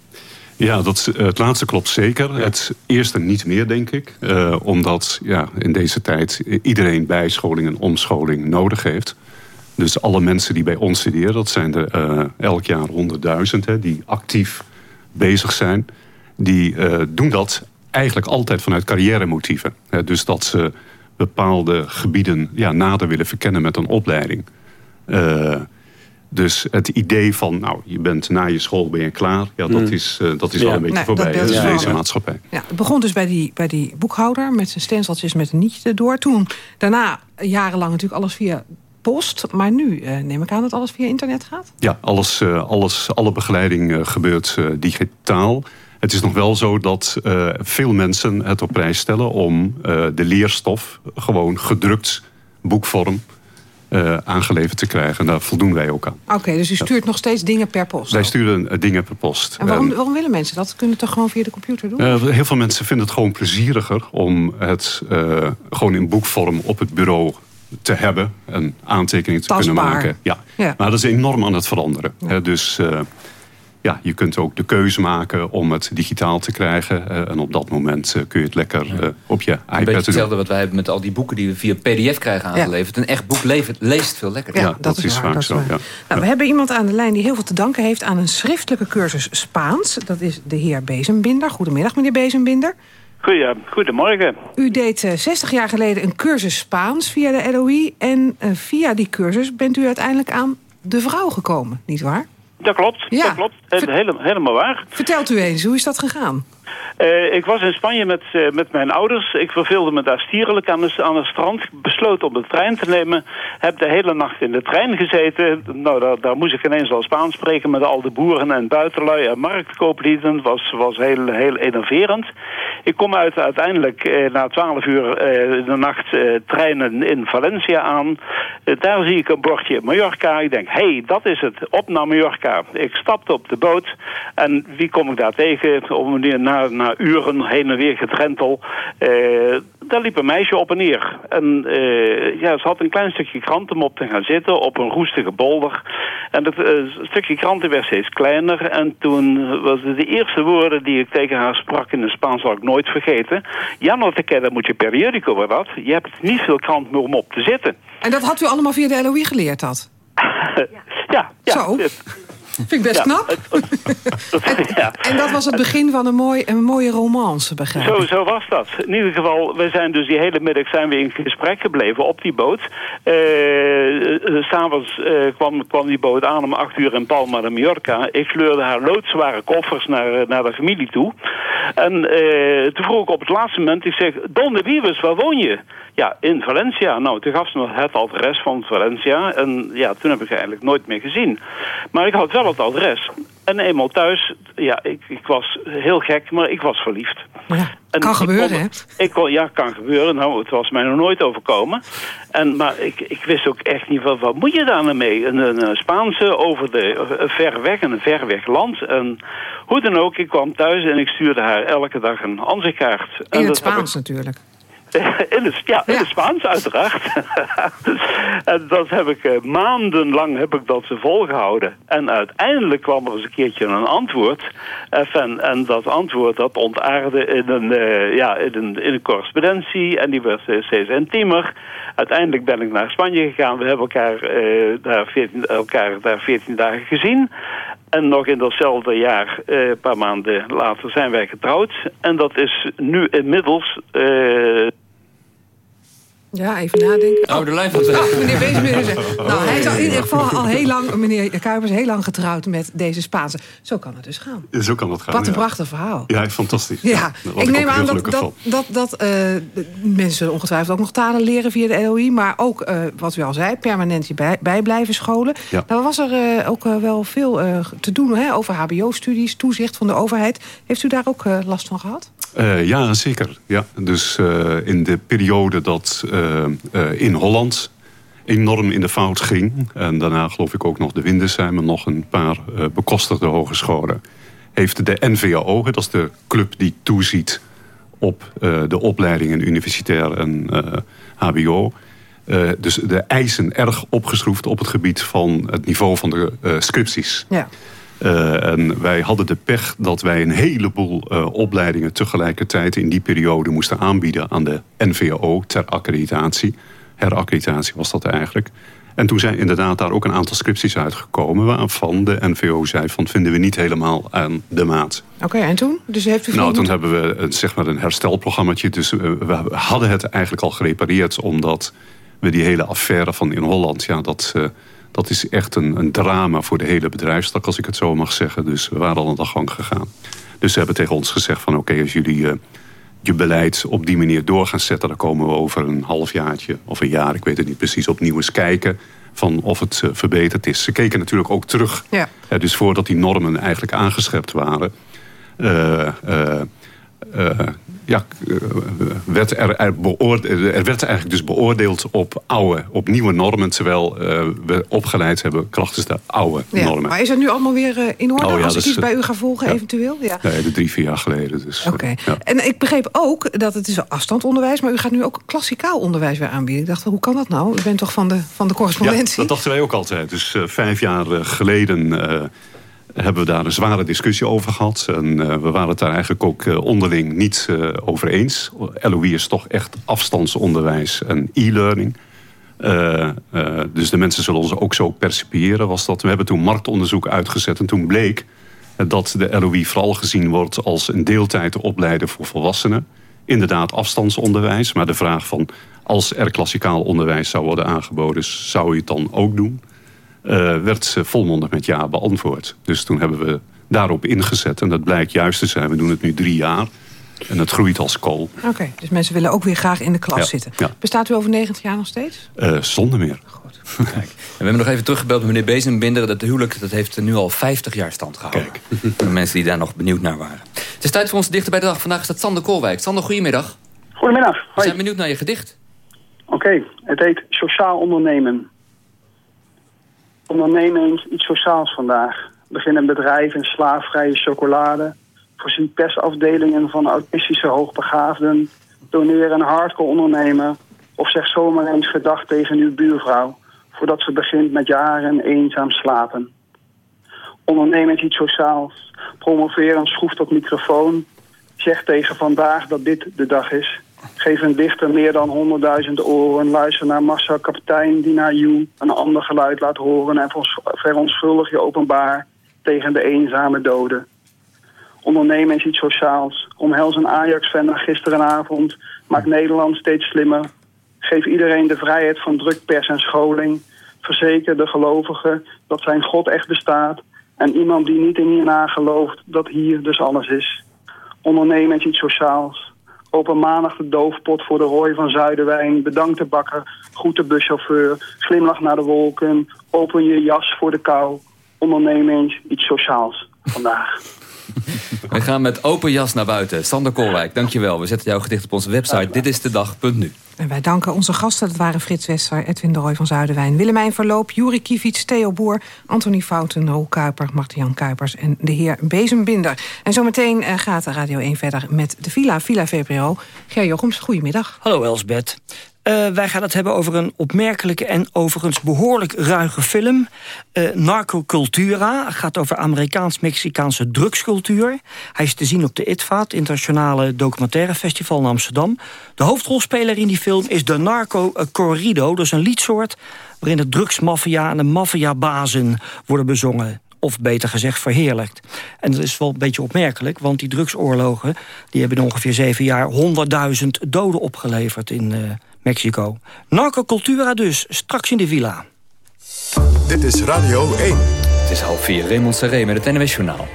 S19: Ja, dat, het laatste klopt zeker. Ja. Het eerste niet meer, denk ik. Uh, omdat ja, in deze tijd iedereen bijscholing en omscholing nodig heeft. Dus alle mensen die bij ons studeren, dat zijn er uh, elk jaar honderdduizend... die actief bezig zijn. Die doen dat eigenlijk altijd vanuit carrière-motieven. dus dat ze bepaalde gebieden ja, nader willen verkennen met een opleiding. Uh, dus het idee van, nou, je bent na je school ben je klaar... ja, dat
S2: mm.
S19: is, uh, dat is ja. wel een beetje voorbij in ja. deze maatschappij.
S2: Ja, het begon dus bij die, bij die boekhouder met zijn stenseltjes met een nietje erdoor. Toen, daarna jarenlang natuurlijk alles via post. Maar nu uh, neem ik aan dat alles via internet gaat?
S19: Ja, alles, alles, alle begeleiding gebeurt digitaal. Het is nog wel zo dat uh, veel mensen het op prijs stellen... om uh, de leerstof gewoon gedrukt boekvorm uh, aangeleverd te krijgen. En daar voldoen wij ook aan.
S2: Oké, okay, dus u stuurt ja. nog steeds dingen per post?
S19: Wij sturen dingen per post.
S2: En waarom, waarom, willen mensen dat? Kunnen het toch gewoon via de computer doen?
S19: heel veel mensen vinden het gewoon plezieriger... om het gewoon in boekvorm op het bureau te hebben. Een aantekening te
S2: Tastbaar.
S19: kunnen maken. Ja. ja. Maar dat is enorm aan het veranderen. Ja. Dus ja, je kunt ook de keuze maken om het digitaal te krijgen. Uh, en op dat moment uh, kun je het lekker uh, op je iPad
S3: Een beetje hetzelfde wat wij hebben met al die boeken die we via pdf krijgen aangeleverd. Ja. Een echt boek levert, leest veel lekkerder.
S19: Ja, ja, dat, dat, is, waar, vaak zo. Ja.
S2: Nou, we hebben iemand aan de lijn die heel veel te danken heeft aan een schriftelijke cursus Spaans. Dat is de heer Bezembinder. Goedemiddag, meneer Bezembinder.
S18: Goeie, goedemorgen.
S2: U deed 60 jaar geleden een cursus Spaans via de LOI. En via die cursus bent u uiteindelijk aan de vrouw gekomen, niet waar?
S18: Dat klopt, ja. dat klopt. Hele, helemaal waar.
S2: Vertelt u eens, hoe is dat gegaan?
S18: Uh, ik was in Spanje met, uh, met mijn ouders. Ik verveelde me daar stierlijk aan, de, aan het strand. Besloot om de trein te nemen. Heb de hele nacht in de trein gezeten. Nou, daar, daar moest ik ineens al Spaans spreken met al de boeren en buitenlui en marktkooplieden. was, was heel, heel enerverend. Ik kom uit, uiteindelijk uh, na twaalf uur de nacht treinen in Valencia aan. daar zie ik een bordje Mallorca. Ik denk, hé, hey, dat is het. Op naar Mallorca. Ik stapte op de boot. En wie kom ik daar tegen? Om na, na uren heen en weer getrentel. Uh, daar liep een meisje op en neer. En uh, ja, ze had een klein stukje kranten op te gaan zitten op een roestige bolder. En het uh, stukje kranten werd steeds kleiner. En toen was de eerste woorden die ik tegen haar sprak in het Spaans, zal ik nooit vergeten. Ja, te kennen moet je periodico dat. Je hebt niet veel krant meer om op te zitten.
S2: En dat had u allemaal via de LOE geleerd, dat? <laughs>
S18: ja, ja.
S2: Zo. Vind ik best knap. <laughs> en, en, dat was het begin van een, mooi, een mooie romance, begrijp
S18: zo, zo was dat. In ieder geval, we zijn dus die hele middag zijn we in gesprek gebleven op die boot. Uh, S'avonds uh, kwam, kwam die boot aan om acht uur in Palma de Mallorca. Ik sleurde haar loodzware koffers naar, naar de familie toe. En toen vroeg ik op het laatste moment, ik zeg, Donde Vives, waar woon je? Ja, in Valencia. Nou, toen gaf ze me het adres van Valencia. En ja, toen heb ik eigenlijk nooit meer gezien. Maar ik had wel het adres. En eenmaal thuis, ja, ik, ik was heel gek, maar ik was verliefd.
S2: Ja.
S18: En
S2: kan gebeuren,
S18: kon-
S2: hè?
S18: Ik kon, ja, kan gebeuren. Nou, het was mij nog nooit overkomen. En, maar ik, ik wist ook echt niet, wat, wat moet je daar nou mee? Een, een, een Spaanse over de, eh, ver weg, in een ver weg land. En hoe dan ook, ik kwam thuis en ik stuurde haar elke dag een ansichtkaart. En
S2: In het
S18: ik-
S2: Spaans natuurlijk. <laughs>
S18: in het, ja, in het Spaans uiteraard. <laughs> en dat heb ik eh, maandenlang heb ik dat volgehouden. En uiteindelijk kwam er eens een keertje een antwoord. Enfin, en dat antwoord dat ontaarde in een, eh, ja, in een, in een correspondentie. En die werd eh, steeds intiemer. Uiteindelijk ben ik naar Spanje gegaan. We hebben elkaar, eh, daar, 14, elkaar daar 14 dagen gezien. En nog in datzelfde jaar, eh, een paar maanden later, zijn wij getrouwd. En dat is nu inmiddels...
S2: Ja, even nadenken.
S3: Oh, de lijn van
S2: Oh, meneer Beesmussen. <laughs> Nou, hij is al in ieder geval al heel lang, meneer Kuipers, heel lang getrouwd met deze Spaanse. Zo kan het dus gaan.
S19: Zo kan dat gaan.
S2: Wat een
S19: ja.
S2: prachtig verhaal.
S19: Ja, fantastisch.
S2: Ja, ik neem aan dat, dat, dat, dat eh, de mensen ongetwijfeld ook nog talen leren via de LOI. Maar ook, eh, wat u al zei, permanent hierbij bij blijven scholen.
S19: Ja.
S2: Nou was er eh, ook wel veel eh, te doen hè, over hbo-studies, toezicht van de overheid. Heeft u daar ook eh, last van gehad?
S19: Eh, ja, zeker. Ja. Dus eh, in de periode dat in Holland enorm in de fout ging... en daarna geloof ik ook nog de Windesheim en nog een paar eh, bekostigde hogescholen... heeft de NVAO, dat is de club die toeziet op eh, de opleidingen universitair en eh, hbo... eh, dus de eisen erg opgeschroefd op het gebied van het niveau van de eh, scripties.
S2: Ja.
S19: Eh, en wij hadden de pech dat wij een heleboel eh, opleidingen tegelijkertijd in die periode moesten aanbieden aan de NVO ter accreditatie. Heraccreditatie was dat eigenlijk. En toen zijn inderdaad daar ook een aantal scripties uitgekomen waarvan de NVO zei van vinden we niet helemaal aan de maat.
S2: Oké, en toen? Dus heeft u
S19: Nou, toen
S2: moeten-
S19: hebben we een, zeg maar een herstelprogrammaatje. Dus eh, we hadden het eigenlijk al gerepareerd... omdat we die hele affaire van in Holland... ja, dat, dat is echt een, een drama voor de hele bedrijfstak... als ik het zo mag zeggen. Dus we waren al aan de gang gegaan. Dus ze hebben tegen ons gezegd van... oké, als jullie eh, je beleid op die manier door gaan zetten... dan komen we over een halfjaartje of een jaar... ik weet het niet precies, opnieuw eens kijken... van of het eh, verbeterd is. Ze keken natuurlijk ook terug.
S2: Ja.
S19: Eh, dus voordat die normen eigenlijk aangeschept waren... eh, eh, eh, ja, eh, werd er, er, er werd eigenlijk dus beoordeeld op oude, op nieuwe normen... terwijl we opgeleid hebben krachtens de oude
S2: Ja,
S19: normen.
S2: maar is het nu allemaal weer in orde
S19: Oh ja,
S2: als ik
S19: dat
S2: iets bij u ga volgen
S19: ja.
S2: eventueel? Ja.
S19: Nee, de drie, vier jaar geleden. Dus,
S2: Oké.
S19: ja.
S2: En ik begreep ook dat het is afstandonderwijs... maar u gaat nu ook klassikaal onderwijs weer aanbieden. Ik dacht, hoe kan dat nou? U bent toch van de, van de
S19: Ja,
S2: correspondentie?
S19: dat dachten wij ook altijd. Dus vijf jaar geleden hebben we daar een zware discussie over gehad. En eh, we waren het daar eigenlijk ook eh, onderling niet eh, over eens. LOE is toch echt afstandsonderwijs en e-learning. Dus de mensen zullen ons ook zo percipiëren. Was dat. We hebben toen marktonderzoek uitgezet en toen bleek dat de LOE vooral gezien wordt als een deeltijd opleiden voor volwassenen. Inderdaad afstandsonderwijs, maar de vraag van als er klassikaal onderwijs zou worden aangeboden, zou je het dan ook doen? Eh, werd eh, volmondig met ja beantwoord. Dus toen hebben we daarop ingezet en dat blijkt juist te zijn. We doen het nu drie jaar en het groeit als kool.
S2: Oké, dus mensen willen ook weer graag in de klas
S19: Ja,
S2: zitten.
S19: ja.
S2: Bestaat u over 90 jaar nog steeds?
S19: Eh, zonder meer. <laughs>
S3: En we hebben nog even teruggebeld met meneer Bezenbinder. Dat huwelijk dat heeft nu al 50 jaar stand gehouden. <laughs> Voor de mensen die daar nog benieuwd naar waren. Het is tijd voor ons dichter bij de dag. Vandaag staat Sander Koolwijk. Sander, goedemiddag.
S20: Goedemiddag.
S3: We zijn benieuwd naar je gedicht.
S20: Oké, het heet Sociaal Ondernemen. Ondernemen iets sociaals vandaag. Begin een bedrijf in slaafvrije chocolade. Voorzie persafdelingen van autistische hoogbegaafden. Doneer een hardcore ondernemer. Of zeg zomaar eens gedag tegen uw buurvrouw. Voordat ze begint met jaren eenzaam slapen. Onderneem eens iets sociaals. Promoveer een schroef tot microfoon. Zeg tegen vandaag dat dit de dag is. Geef een dichter meer dan honderdduizend oren. Luister naar Marcel Kapitein die naar you een ander geluid laat horen. En verontschuldig je openbaar tegen de eenzame doden. Onderneem eens iets sociaals. Omhels een Ajax-fan gisterenavond. Maak Nederland steeds slimmer. Geef iedereen de vrijheid van drukpers en scholing. Verzeker de gelovigen dat zijn God echt bestaat. En iemand die niet in hierna gelooft dat hier dus alles is. Onderneem eens iets sociaals. Open maandag de doofpot voor de rooi van Zuiderwijn. Bedank de bakker, groet de buschauffeur. Glimlach naar de wolken. Open je jas voor de kou. Onderneem eens iets sociaals vandaag. <laughs>
S3: We gaan met open jas naar buiten. Sander Kolwijk, dankjewel. We zetten jouw gedicht op onze website. Dit is de dag.nu.
S2: En wij danken onze gasten. Dat waren Frits Wester, Edwin de Roy van Zuiderwijn... Willemijn Verloop, Juri Kievits, Theo Boer... Antonie Fouten, Roel Kuiper, Martian Kuipers en de heer Bezembinder. En zometeen uh, gaat Radio 1 verder met de Villa, Villa VPRO. Ger Jochems, goedemiddag.
S21: Hallo Elsbeth. Uh, wij gaan het hebben over een opmerkelijke en overigens behoorlijk ruige film. Uh, Narco Cultura gaat over Amerikaans-Mexicaanse drugscultuur. Hij is te zien op de ITVA, het Internationale Documentaire Festival in Amsterdam. De hoofdrolspeler in die film is de Narco Corrido. Dat is een liedsoort waarin de drugsmafia en de maffiabazen worden bezongen of beter gezegd verheerlijkt. En dat is wel een beetje opmerkelijk, want die drugsoorlogen... die hebben in ongeveer zeven jaar 100.000 doden opgeleverd in uh, Mexico. Narcocultura dus, straks in de villa.
S1: Dit is Radio 1.
S3: Het is half vier, Raymond Serré met het NWS Journaal.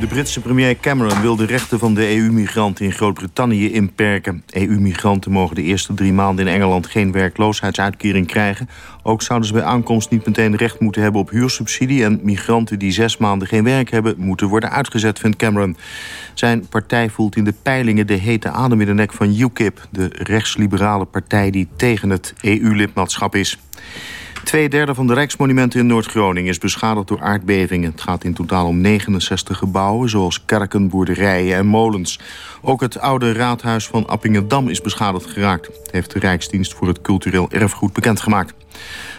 S4: De Britse premier Cameron wil de rechten van de EU-migranten in Groot-Brittannië inperken. EU-migranten mogen de eerste drie maanden in Engeland geen werkloosheidsuitkering krijgen. Ook zouden ze bij aankomst niet meteen recht moeten hebben op huursubsidie... en migranten die zes maanden geen werk hebben moeten worden uitgezet, vindt Cameron. Zijn partij voelt in de peilingen de hete adem in de nek van UKIP... de rechtsliberale partij die tegen het EU-lidmaatschap is. Tweederde van de Rijksmonumenten in Noord-Groningen is beschadigd door aardbevingen. Het gaat in totaal om 69 gebouwen, zoals kerken, boerderijen en molens. Ook het oude raadhuis van Appingedam is beschadigd geraakt. heeft de Rijksdienst voor het Cultureel Erfgoed bekendgemaakt.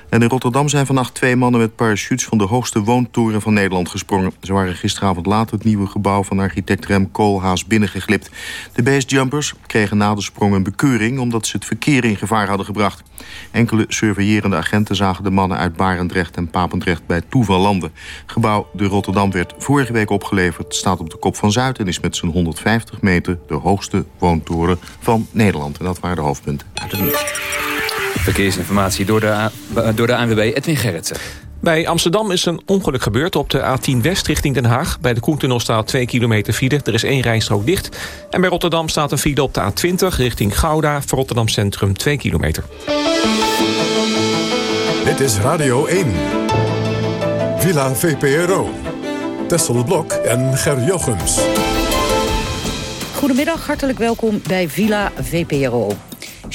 S4: In Rotterdam zijn vannacht twee mannen met parachutes... van de hoogste woontoren van Nederland gesprongen. Ze waren gisteravond laat het nieuwe gebouw van architect Rem Koolhaas binnengeglipt. De basejumpers kregen na de sprong een bekeuring... omdat ze het verkeer in gevaar hadden gebracht. Enkele surveillerende agenten zagen de mannen uit Barendrecht en Papendrecht... bij toeval landen. Gebouw de Rotterdam werd vorige week opgeleverd... staat op de kop van Zuid en is met zijn 150 meter... de hoogste woontoren van Nederland. En dat waren de hoofdpunten uit het nieuws.
S3: Verkeersinformatie door de, door de ANWB Edwin Gerritsen.
S22: Bij Amsterdam is een ongeluk gebeurd op de A10 West richting Den Haag. Bij de Koentunnel staat 2 kilometer file. Er is één rijstrook dicht. En bij Rotterdam staat een file op de A20 richting Gouda... voor Rotterdam Centrum 2 kilometer.
S1: Dit is Radio 1. Villa VPRO. Tessel Blok en Ger Jochems.
S23: Goedemiddag, hartelijk welkom bij Villa VPRO.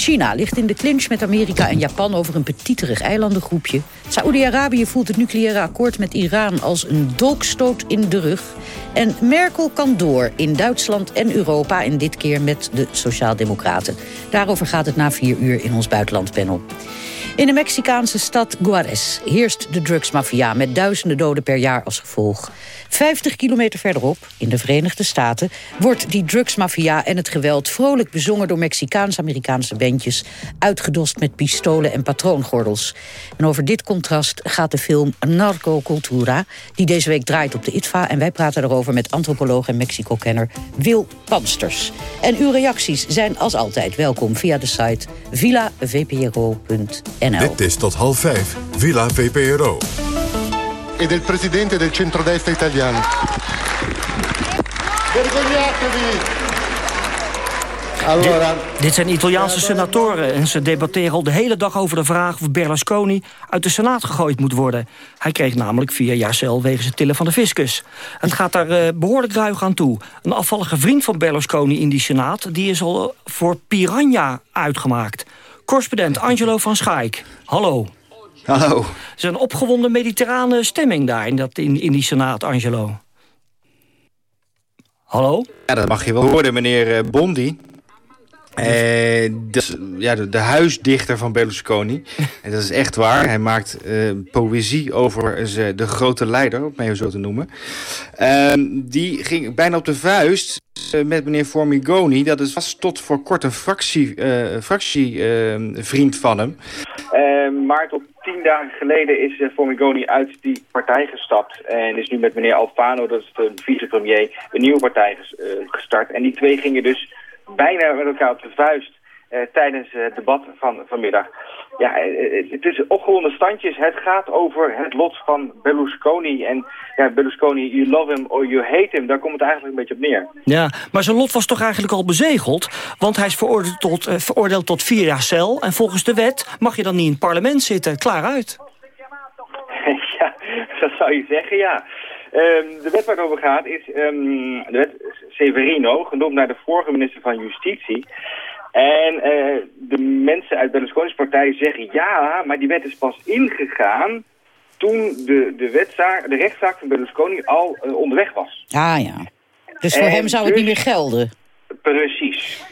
S23: China ligt in de clinch met Amerika en Japan over een petiterig eilandengroepje. Saoedi-Arabië voelt het nucleaire akkoord met Iran als een dolkstoot in de rug. En Merkel kan door in Duitsland en Europa en dit keer met de Sociaaldemocraten. Daarover gaat het na vier uur in ons buitenlandpanel. In de Mexicaanse stad Juarez heerst de drugsmafia... met duizenden doden per jaar als gevolg. 50 kilometer verderop, in de Verenigde Staten... wordt die drugsmafia en het geweld vrolijk bezongen... door Mexicaans-Amerikaanse bandjes... uitgedost met pistolen en patroongordels. En over dit contrast gaat de film Narco Cultura... die deze week draait op de ITVA. En wij praten erover met antropoloog en Mexico-kenner Wil Pansters. En uw reacties zijn als altijd welkom via de site villavpro.nl.
S1: Dit is tot half vijf, Villa VPRO.
S24: e del presidente del centrodestra italiano. Vergognatevi!
S21: Allora. Dit, dit, zijn Italiaanse senatoren en ze debatteren al de hele dag over de vraag of Berlusconi uit de Senaat gegooid moet worden. Hij kreeg namelijk vier jaar cel wegens het tillen van de fiscus. Het gaat daar uh, behoorlijk ruig aan toe. Een afvallige vriend van Berlusconi in die Senaat die is al voor piranha uitgemaakt. Correspondent Angelo van Schaik. Hallo.
S25: Hallo. Er
S21: is een opgewonden mediterrane stemming daar in, dat, in, in die Senaat, Angelo. Hallo?
S25: Ja, dat mag je wel horen, meneer eh, Bondi. Eh, dat ja, de, de, huisdichter van Berlusconi. <laughs> en dat is echt waar. Hij maakt uh, poëzie over de grote leider, om mij zo te noemen. Uh, die ging bijna op de vuist uh, met meneer Formigoni. Dat is was tot voor kort een fractie, fractievriend van hem. maar tot tien dagen geleden is Formigoni uit die partij gestapt. En is nu met meneer Alfano, dat is de vicepremier, een nieuwe partij gestart. En die twee gingen dus bijna met elkaar op de vuist uh, tijdens het debat van vanmiddag. Ja, uh, het is opgewonden standjes. Het gaat over het lot van Berlusconi. En ja, Berlusconi, you love him or you hate him. Daar komt het eigenlijk een beetje op neer.
S21: Ja, maar zijn lot was toch eigenlijk al bezegeld? Want hij is veroordeeld tot, uh, veroordeeld tot vier jaar cel. En volgens de wet mag je dan niet in het parlement zitten. Klaar uit. <laughs>
S23: ja, dat zou je zeggen, ja.
S26: Ehm, de wet waar het over gaat is ehm, de wet Severino, genoemd naar de vorige minister van Justitie. En eh, de mensen uit Berlusconi's partij zeggen ja, maar die wet is pas ingegaan toen de, de, wetzaak, de rechtszaak van Berlusconi al eh, onderweg was.
S23: Ah ja. Dus voor
S26: En
S23: hem zou het niet
S26: dus-
S23: meer gelden.
S26: Precies.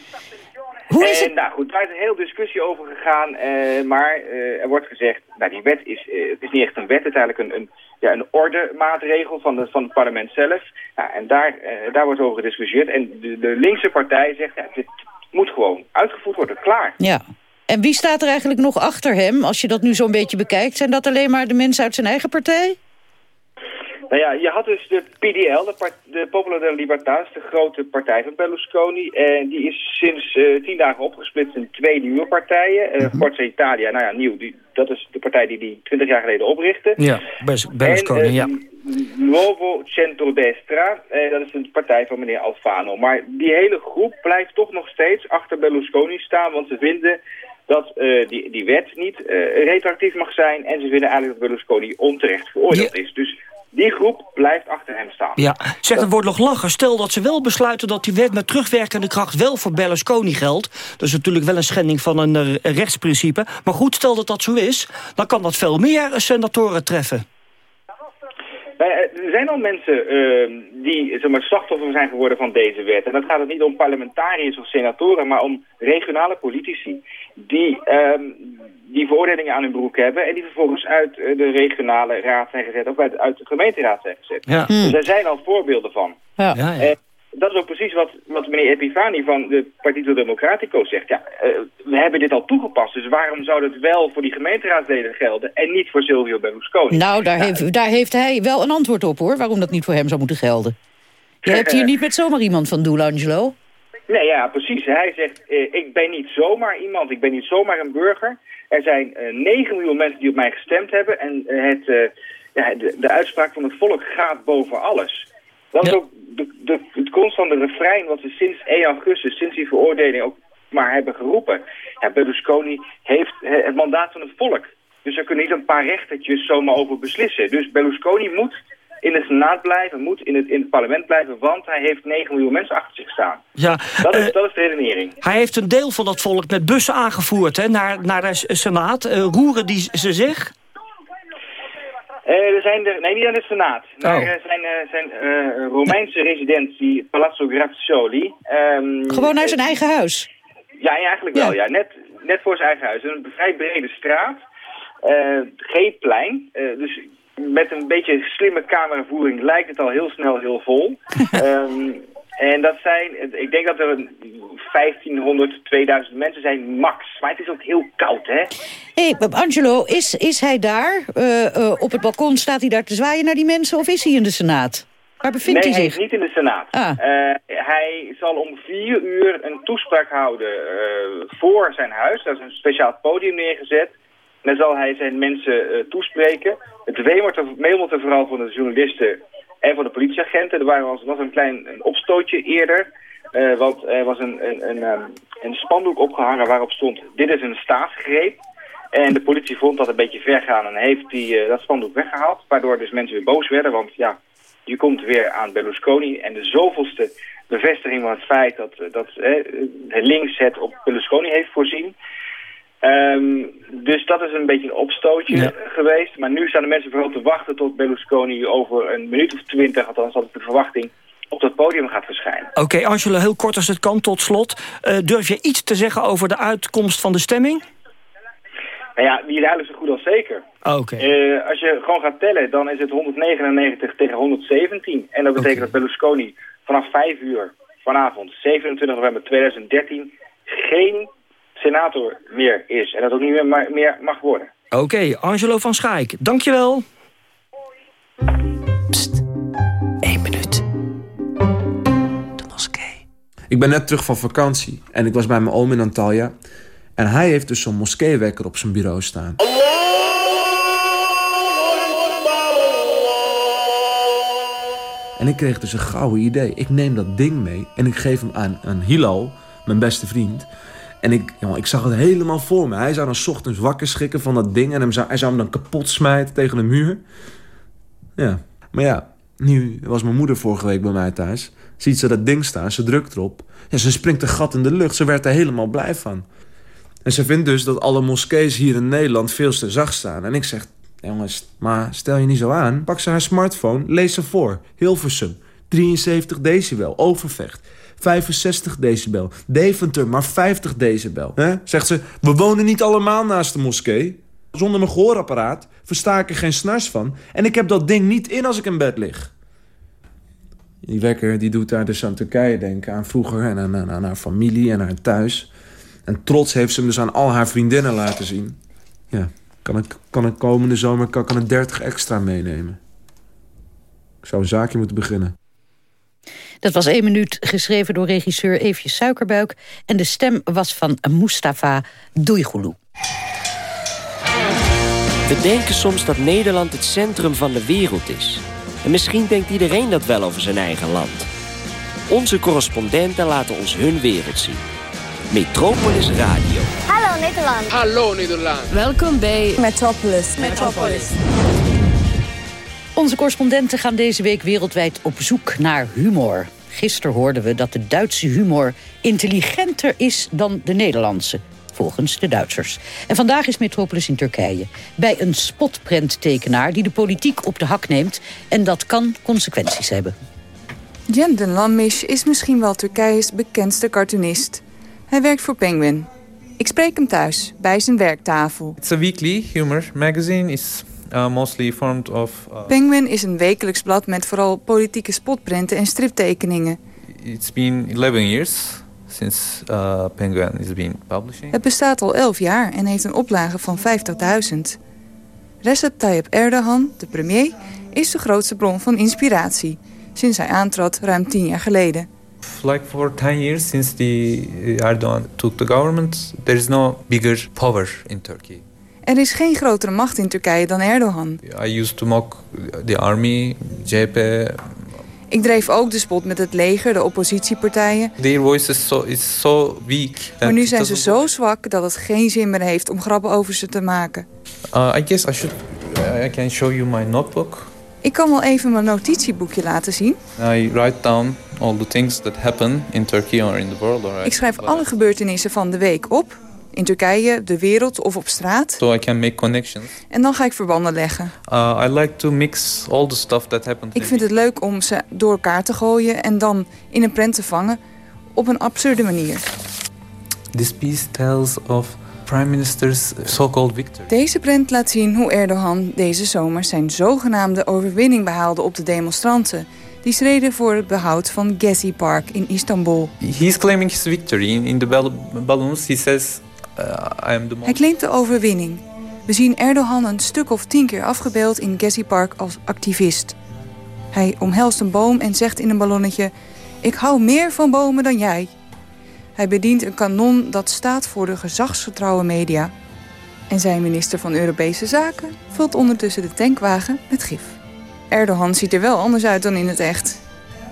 S23: Hoe is
S26: en, Nou goed, daar is een hele discussie over gegaan. eh, maar er wordt gezegd, nou die wet is, het is niet echt een wet, het is eigenlijk een, een, ja, een ordemaatregel van, de, van het parlement zelf. Nou, en daar, eh, daar wordt over gediscussieerd. En de, de linkse partij zegt, ja, dit moet gewoon uitgevoerd worden, klaar.
S23: Ja. En wie staat er eigenlijk nog achter hem, als je dat nu zo'n beetje bekijkt? Zijn dat alleen maar de mensen uit zijn eigen partij?
S26: Nou ja, je had dus de PDL, de, part- de Libertà, de grote partij van Berlusconi. En die is sinds eh, tien dagen opgesplitst in twee nieuwe partijen. Eh Forza Italia, nou ja, nieuw, die, dat is de partij die die twintig jaar geleden oprichtte.
S21: Ja, Berlusconi,
S26: en, eh,
S21: ja.
S26: Nuovo Centrodestra, eh, dat is de partij van meneer Alfano. Maar die hele groep blijft toch nog steeds achter Berlusconi staan, want ze vinden dat eh, die, die wet niet eh, retroactief mag zijn en ze vinden eigenlijk dat Berlusconi onterecht veroordeeld is. Dus die groep blijft achter hem staan.
S21: Ja, zeg, het wordt nog lachen. Stel dat ze wel besluiten dat die wet met terugwerkende kracht wel voor Berlusconi geldt. Dat is natuurlijk wel een schending van een eh, rechtsprincipe. Maar goed, stel dat dat zo is, dan kan dat veel meer eh, senatoren treffen.
S26: Ja, er zijn al mensen eh, die zeg maar, slachtoffer zijn geworden van deze wet. En dan gaat het niet om parlementariërs of senatoren, maar om regionale politici. Die, ehm, die veroordelingen aan hun broek hebben en die vervolgens uit eh, de regionale raad zijn gezet of uit, uit de gemeenteraad zijn gezet.
S21: Ja.
S26: Dus er zijn al voorbeelden van.
S23: Ja.
S26: En dat is ook precies wat, wat meneer Epifani van de Partito Democratico zegt. Ja, eh, we hebben dit al toegepast, dus waarom zou dat wel voor die gemeenteraadsleden gelden en niet voor Silvio Berlusconi?
S23: Nou, daar, heeft, daar heeft hij wel een antwoord op, hoor. Waarom dat niet voor hem zou moeten gelden. Je hebt hier niet met zomaar iemand van doel, Angelo.
S26: Nee, ja, precies. Hij zegt, eh, ik ben niet zomaar iemand, ik ben niet zomaar een burger. Er zijn eh 9 miljoen mensen die op mij gestemd hebben en eh, het, ja, de, de uitspraak van het volk gaat boven alles. Dat is ook de, de, het constante refrein wat we sinds 1 augustus, sinds die veroordeling ook maar hebben geroepen. Ja, Berlusconi heeft het mandaat van het volk. Dus er kunnen niet een paar rechtertjes zomaar over beslissen. Dus Berlusconi moet in de Senaat blijven, moet in het, in het parlement blijven, want hij heeft 9 miljoen mensen achter zich staan.
S21: Ja,
S26: Dat is,
S21: eh,
S26: dat is de redenering.
S21: hij heeft een deel van dat volk met bussen aangevoerd hè, naar, naar de Senaat. Eh, roeren die ze zich?
S26: Er zijn er, nee, niet aan de Senaat. Maar
S21: Oh.
S26: er zijn, eh, zijn eh, Romeinse residentie, Palazzo Grazioli. Ehm,
S23: Gewoon naar zijn eigen huis.
S26: Ja, ja, eigenlijk wel. Ja. Net, net voor zijn eigen huis. Een vrij brede straat. eh geen plein. eh, dus met een beetje slimme cameravoering lijkt het al heel snel heel vol. <laughs> Ehm, en dat zijn, ik denk dat er een 1500, 2000 mensen zijn max. Maar het is ook heel koud, hè?
S23: Hé, hey, Angelo, is, is hij daar? Eh, eh, op het balkon staat hij daar te zwaaien naar die mensen? Of is hij in de Senaat? Waar bevindt
S26: nee,
S23: hij
S26: hij
S23: zich?
S26: is niet in de Senaat.
S23: Ah.
S26: Eh, hij zal om vier uur een toespraak houden eh, voor zijn huis. Daar is een speciaal podium neergezet. En dan zal hij zijn mensen eh, toespreken. Het wemelt er, vooral van de journalisten en van de politieagenten. Er waren- was, een klein een opstootje eerder. eh, want er was een, een, een, ehm, een spandoek opgehangen waarop stond... dit is een staatsgreep. En de politie vond dat een beetje ver gaan en heeft die, eh, dat spandoek weggehaald. Waardoor dus mensen weer boos werden, want ja, je komt weer aan Berlusconi. En de zoveelste bevestiging van het feit dat, dat eh, links het op Berlusconi heeft voorzien. Ehm, dus dat is een beetje een opstootje geweest. Maar nu staan de mensen vooral te wachten tot Berlusconi over een minuut of twintig, althans dat is de verwachting, op dat podium gaat verschijnen.
S21: Oké, Angelo, heel kort als het kan, tot slot. Eh, durf je iets te zeggen over de uitkomst van de stemming?
S26: Nou ja, die is eigenlijk zo goed als zeker.
S21: Oké.
S26: Eh, als je gewoon gaat tellen, dan is het 199 tegen 117. En dat betekent dat Berlusconi vanaf 5 uur vanavond, 27 november 2013, geen senator meer is. En dat ook niet meer, ma- meer mag worden.
S21: Oké, Angelo van Schaik, dankjewel.
S27: Ik ben net terug van vakantie en ik was bij mijn oom in Antalya. En hij heeft dus zo'n moskeewekker op zijn bureau staan. En ik kreeg dus een gouden idee. Ik neem dat ding mee en ik geef hem aan, aan Hilal, mijn beste vriend. En ik, ik zag het helemaal voor me. Hij zou dan ochtends wakker schrikken van dat ding... en hem zou, hij zou hem dan kapot smijten tegen de muur. Ja, maar ja, Nu was mijn moeder vorige week bij mij thuis. Ziet ze dat ding staan, ze drukt erop. Ja, ze springt een gat in de lucht, ze werd er helemaal blij van. En ze vindt dus dat alle moskees hier in Nederland veel te zacht staan. En ik zeg, jongens, maar stel je niet zo aan. Pak ze haar smartphone, lees ze voor. Hilversum, 73 decibel, Overvecht. 65 decibel. Deventer, maar 50 decibel. Zegt ze, we wonen niet allemaal naast de moskee. Zonder mijn gehoorapparaat versta ik er geen snars van. En ik heb dat ding niet in als ik in bed lig. Die wekker die doet daar dus aan Turkije denken. Aan vroeger en aan, aan haar familie en haar thuis. En trots heeft ze hem dus aan al haar vriendinnen laten zien. Ja, kan ik, kan ik komende zomer kan ik er 30 extra meenemen. Ik zou een zaakje moeten beginnen.
S23: Dat was één minuut, geschreven door regisseur Eefje Suikerbuik... en de stem was van Mustafa Doeigulu.
S28: We denken soms dat Nederland het centrum van de wereld is. En misschien denkt iedereen dat wel over zijn eigen land. Onze correspondenten laten ons hun wereld zien. Metropolis Radio.
S29: Hallo Nederland.
S30: Hallo Nederland.
S29: Welkom bij Metropolis. Metropolis.
S23: Onze correspondenten gaan deze week wereldwijd op zoek naar humor. Gisteren hoorden we dat de Duitse humor intelligenter is dan de Nederlandse. Volgens de Duitsers. En vandaag is Metropolis in Turkije. Bij een spotprenttekenaar die de politiek op de hak neemt. En dat kan consequenties hebben.
S31: Jen Lanmish is misschien wel Turkije's bekendste cartoonist. Hij werkt voor Penguin. Ik spreek hem thuis, bij zijn werktafel.
S32: It's a weekly humor magazine. It's uh, mostly formed of... Uh...
S31: Penguin is een wekelijks blad met vooral politieke spotprenten en striptekeningen.
S32: It's been 11 years since uh, Penguin is been publishing.
S31: Het bestaat al 11 jaar en heeft een oplage van 50.000. Recep Tayyip Erdogan, de premier, is de grootste bron van inspiratie... sinds hij aantrad ruim 10 jaar geleden.
S32: Like for 10 years since the Erdogan took the government, there is no bigger power in Turkey.
S31: Er is geen grotere macht in Turkije dan Erdogan.
S32: I used to mock the army, JP.
S31: Ik dreef ook de spot met het leger, de oppositiepartijen.
S32: Their voice is so, is so weak.
S31: Maar nu zijn ze zo zwak dat het geen zin meer heeft om grappen over ze te maken.
S32: Uh, I guess I should. I can show you my notebook.
S31: Ik kan wel even mijn notitieboekje laten zien.
S32: I write down all the things that happen in Turkey or in the world. Or
S31: Ik schrijf alle gebeurtenissen van de week op. In Turkije, de wereld of op straat.
S32: So I can make connections.
S31: En dan ga ik verbanden leggen.
S32: Uh, I like to mix all the stuff that happened.
S31: Ik vind het leuk om ze door elkaar te gooien en dan in een prent te vangen op een absurde manier.
S32: This piece tells of prime minister's so-called victory.
S31: Deze prent laat zien hoe Erdogan deze zomer zijn zogenaamde overwinning behaalde op de demonstranten. Die streden voor het behoud van Gezi Park in Istanbul.
S32: He's claiming his victory in, in the balloons. He says,
S31: Hij claimt de overwinning. We zien Erdogan een stuk of tien keer afgebeeld in Gezi Park als activist. Hij omhelst een boom en zegt in een ballonnetje... Ik hou meer van bomen dan jij. Hij bedient een kanon dat staat voor de gezagsgetrouwe media. En zijn minister van Europese Zaken vult ondertussen de tankwagen met gif. Erdogan ziet er wel anders uit dan in het echt.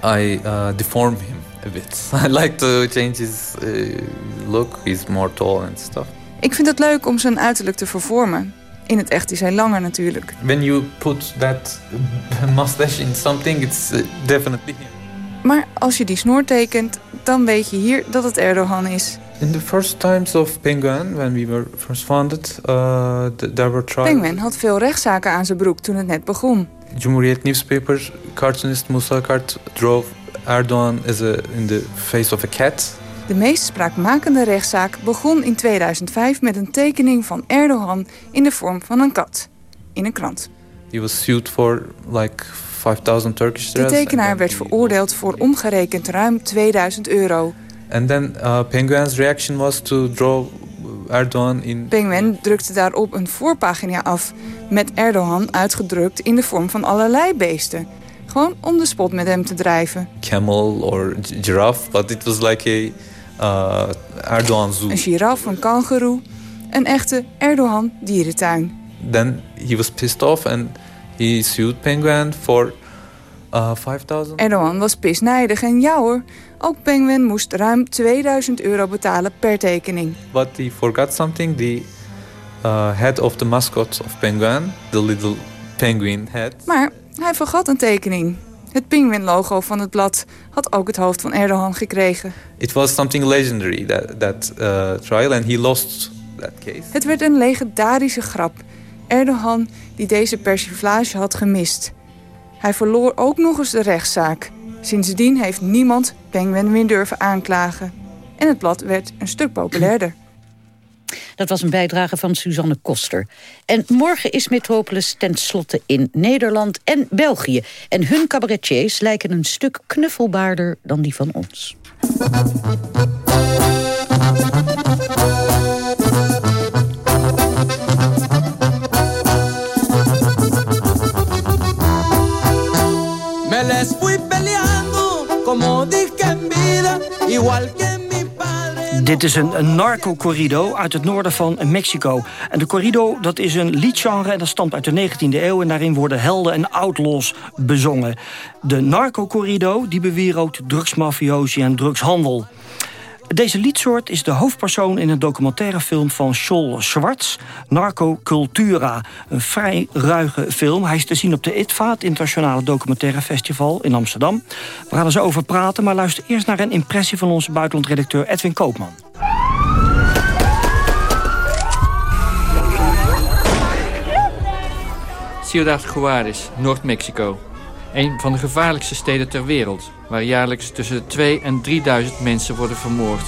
S32: I uh, deform him a bit. <laughs> I like to change his uh, look. He's more tall and stuff.
S31: Ik vind het leuk om zijn uiterlijk te vervormen. In het echt is hij langer natuurlijk.
S32: When you put that <laughs> mustache in something, it's uh, definitely him.
S31: Maar als je die snor tekent, dan weet je hier dat het Erdogan is.
S32: In the first times of Penguin, when we were first founded, uh, there were trials.
S31: Penguin had veel rechtszaken aan zijn broek toen het net begon.
S32: Cumhuriyet newspaper cartoonist Musa Kart drove Erdogan a, in the face of a cat.
S31: De meest spraakmakende rechtszaak begon in 2005 met een tekening van Erdogan in de vorm van een kat. In een krant.
S32: He was sued for like 5000 Turkish
S31: De tekenaar werd veroordeeld voor omgerekend ruim 2000 euro.
S32: And then uh, Penguin's reaction was to draw Erdogan in...
S31: Penguin drukte daarop een voorpagina af... met Erdogan uitgedrukt in de vorm van allerlei beesten. Gewoon om de spot met hem te drijven.
S32: Camel or giraffe, but it was like a uh, Erdogan zoo.
S31: Een giraf, een kangeroe, een echte Erdogan dierentuin.
S32: Then he was pissed off and he sued Penguin for uh, 5000.
S31: Erdogan was pisnijdig en ja hoor, ook Penguin moest ruim 2000 euro betalen per tekening.
S32: But he forgot something. The uh, head of the mascot of Penguin, the little penguin head.
S31: Maar hij vergat een tekening. Het Penguin-logo van het blad had ook het hoofd van Erdogan gekregen.
S32: It was something legendary, that, that uh, trial, and he lost that case.
S31: Het werd een legendarische grap. Erdogan die deze persiflage had gemist. Hij verloor ook nog eens de rechtszaak. Sindsdien heeft niemand Penguin meer durven aanklagen. En het blad werd een stuk populairder.
S23: Dat was een bijdrage van Suzanne Koster. En morgen is Metropolis tenslotte in Nederland en België. En hun cabaretiers lijken een stuk knuffelbaarder dan die van ons.
S30: Me les fui peleando, como dije en vida, igual
S21: Dit is een, een narco-corrido uit het noorden van Mexico. En de corrido dat is een liedgenre en dat stamt uit de 19e eeuw... en daarin worden helden en outlaws bezongen. De narco-corrido die bewierookt drugsmafiosi en drugshandel. Deze liedsoort is de hoofdpersoon in een documentairefilm van Scholl Schwartz, Narco Cultura. Een vrij ruige film. Hij is te zien op de ITVA, het Internationale Documentaire Festival in Amsterdam. We gaan er zo over praten, maar luister eerst naar een impressie van onze buitenlandredacteur Edwin Koopman.
S33: Ciudad Juárez, Noord-Mexico. Een van de gevaarlijkste steden ter wereld... waar jaarlijks tussen de 2 en 3000 mensen worden vermoord.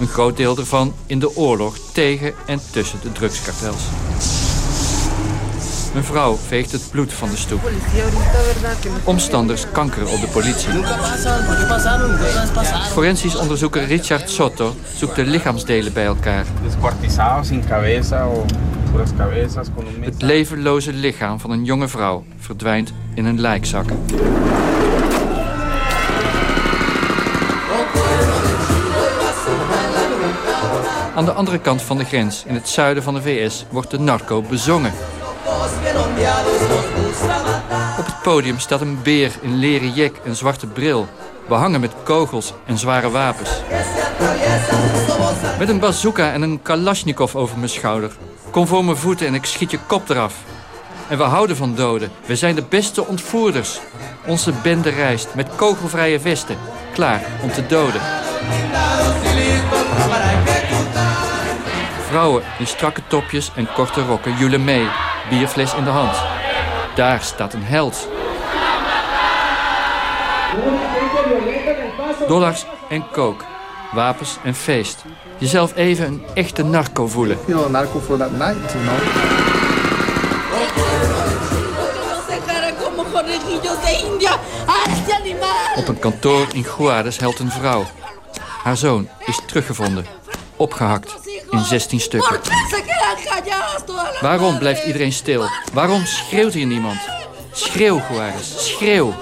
S33: Een groot deel ervan in de oorlog tegen en tussen de drugskartels. Een vrouw veegt het bloed van de stoep. Omstanders kankeren op de politie. Forensisch onderzoeker Richard Soto zoekt de lichaamsdelen bij elkaar. Het levenloze lichaam van een jonge vrouw verdwijnt in een lijkzak. Aan de andere kant van de grens, in het zuiden van de VS, wordt de narco bezongen. Op het podium staat een beer in leren jek en zwarte bril. Behangen met kogels en zware wapens. Met een bazooka en een kalasjnikov over mijn schouder. Kom voor mijn voeten en ik schiet je kop eraf. En we houden van doden. We zijn de beste ontvoerders. Onze bende reist met kogelvrije vesten. Klaar om te doden. Vrouwen in strakke topjes en korte rokken joelen mee. Bierfles in de hand. Daar staat een held. Dollars en kook. Wapens en feest. Jezelf even een echte narco voelen.
S34: You know, narco for that night, you know.
S33: Op een kantoor in Juarez helpt een vrouw. Haar zoon is teruggevonden. Opgehakt in 16 stukken. Waarom blijft iedereen stil? Waarom schreeuwt hier niemand? Schreeuw, Juarez, schreeuw.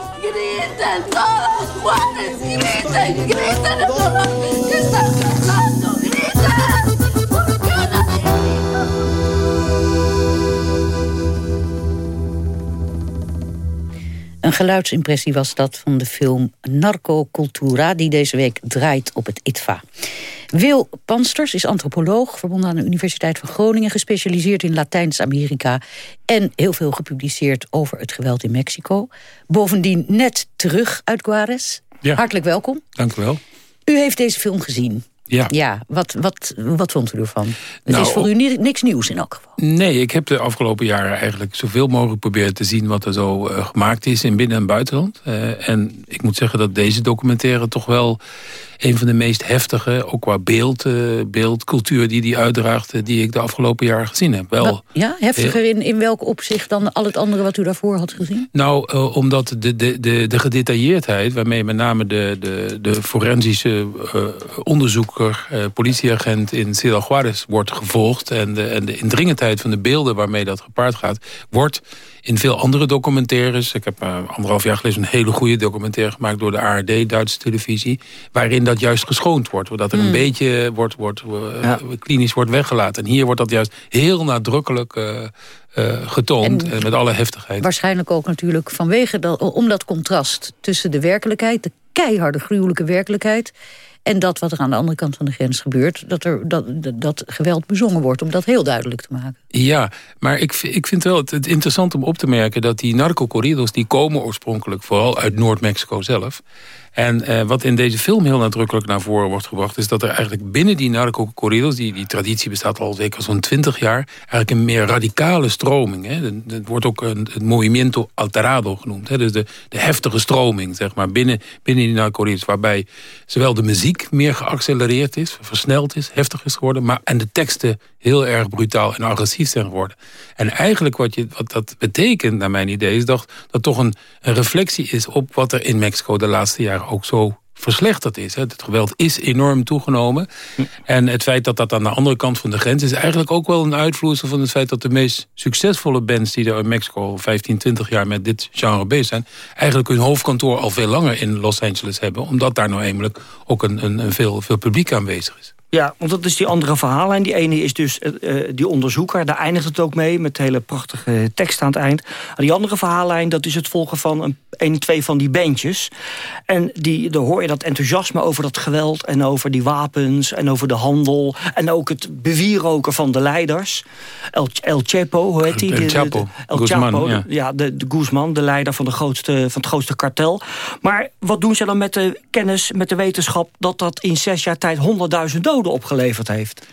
S23: gritan todos, Juanes, gritan, gritan, que están Een geluidsimpressie was dat van de film Narco Cultura... die deze week draait op het ITVA. Wil Pansters is antropoloog, verbonden aan de Universiteit van Groningen... gespecialiseerd in Latijns-Amerika... en heel veel gepubliceerd over het geweld in Mexico. Bovendien net terug uit Juarez. Hartelijk welkom.
S35: Dank u wel.
S23: U heeft deze film gezien.
S35: Ja.
S23: ja wat, wat, wat vond u ervan? Het
S35: Nou,
S23: is voor u ni- niks nieuws in elk geval.
S35: Nee, ik heb de afgelopen jaren eigenlijk zoveel mogelijk proberen te zien... wat er zo eh, gemaakt is in binnen- en buitenland. Eh, en ik moet zeggen dat deze documentaire toch wel... een van de meest heftige, ook qua beeld, eh, beeldcultuur die die uitdraagt... eh, die ik de afgelopen jaren gezien heb. Wel,
S23: ja, heftiger in, in welk opzicht dan al het andere wat u daarvoor had gezien?
S35: Nou, eh, omdat de, de, de, de gedetailleerdheid... waarmee met name de, de, de forensische eh, onderzoeker, eh, politieagent in Ciudad Juarez wordt gevolgd... En de, en de indringendheid van de beelden waarmee dat gepaard gaat... wordt in veel andere documentaires... ik heb eh, anderhalf jaar geleden een hele goede documentaire gemaakt... door de ARD, Duitse televisie... waarin dat juist geschoond wordt. Dat er een
S23: Hmm.
S35: beetje wordt, wordt, eh, klinisch wordt weggelaten. En hier wordt dat juist heel nadrukkelijk eh, eh, getoond...
S23: En-
S35: met alle heftigheid.
S23: Waarschijnlijk ook natuurlijk vanwege dat, om dat contrast tussen de werkelijkheid... de keiharde, gruwelijke werkelijkheid... En dat wat er aan de andere kant van de grens gebeurt... dat, er, dat, dat geweld bezongen wordt, om dat heel duidelijk te maken.
S35: Ja, maar ik, ik vind wel het, interessant om op te merken... dat die narcocorridos die komen oorspronkelijk vooral uit Noord-Mexico zelf... En uh, wat in deze film heel nadrukkelijk naar voren wordt gebracht... is dat er eigenlijk binnen die narco-corridors... Die, die traditie bestaat al zeker zo'n twintig jaar... eigenlijk een meer radicale stroming. Hè. Het wordt ook een, het movimiento alterado genoemd. Hè. Dus de, de heftige stroming zeg maar, binnen, binnen die narco-corridors... waarbij zowel de muziek meer geaccelereerd is... versneld is, heftig is geworden... Maar, en de teksten heel erg brutaal en agressief zijn geworden. En eigenlijk wat, je, wat dat betekent, naar mijn idee... is dat dat toch een, een reflectie is op wat er in Mexico de laatste jaren ook zo verslechterd is. Het geweld is enorm toegenomen. En het feit dat dat aan de andere kant van de grens is... eigenlijk ook wel een uitvloeisel van het feit dat de meest succesvolle bands... die er in Mexico 15, 20 jaar met dit genre bezig zijn... eigenlijk hun hoofdkantoor al veel langer in Los Angeles hebben. Omdat daar nou eenmaal ook een, een, een veel, veel publiek aanwezig is.
S21: Ja, want dat is die andere verhaallijn. Die ene is dus uh, die onderzoeker. Daar eindigt het ook mee, met hele prachtige tekst aan het eind. En die andere verhaallijn, dat is het volgen van een, een twee van die bandjes. En die, daar hoor je dat enthousiasme over dat geweld... en over die wapens en over de handel... en ook het bewieroken van de leiders. El, El Chapo, hoe heet die?
S35: El Chapo.
S21: El
S35: Guzman,
S21: Chapo,
S35: ja.
S21: ja de, de Guzman, de leider van, de grootste, van het grootste kartel. Maar wat doen ze dan met de kennis, met de wetenschap... dat dat in zes jaar tijd honderdduizend doden opgeleverd heeft?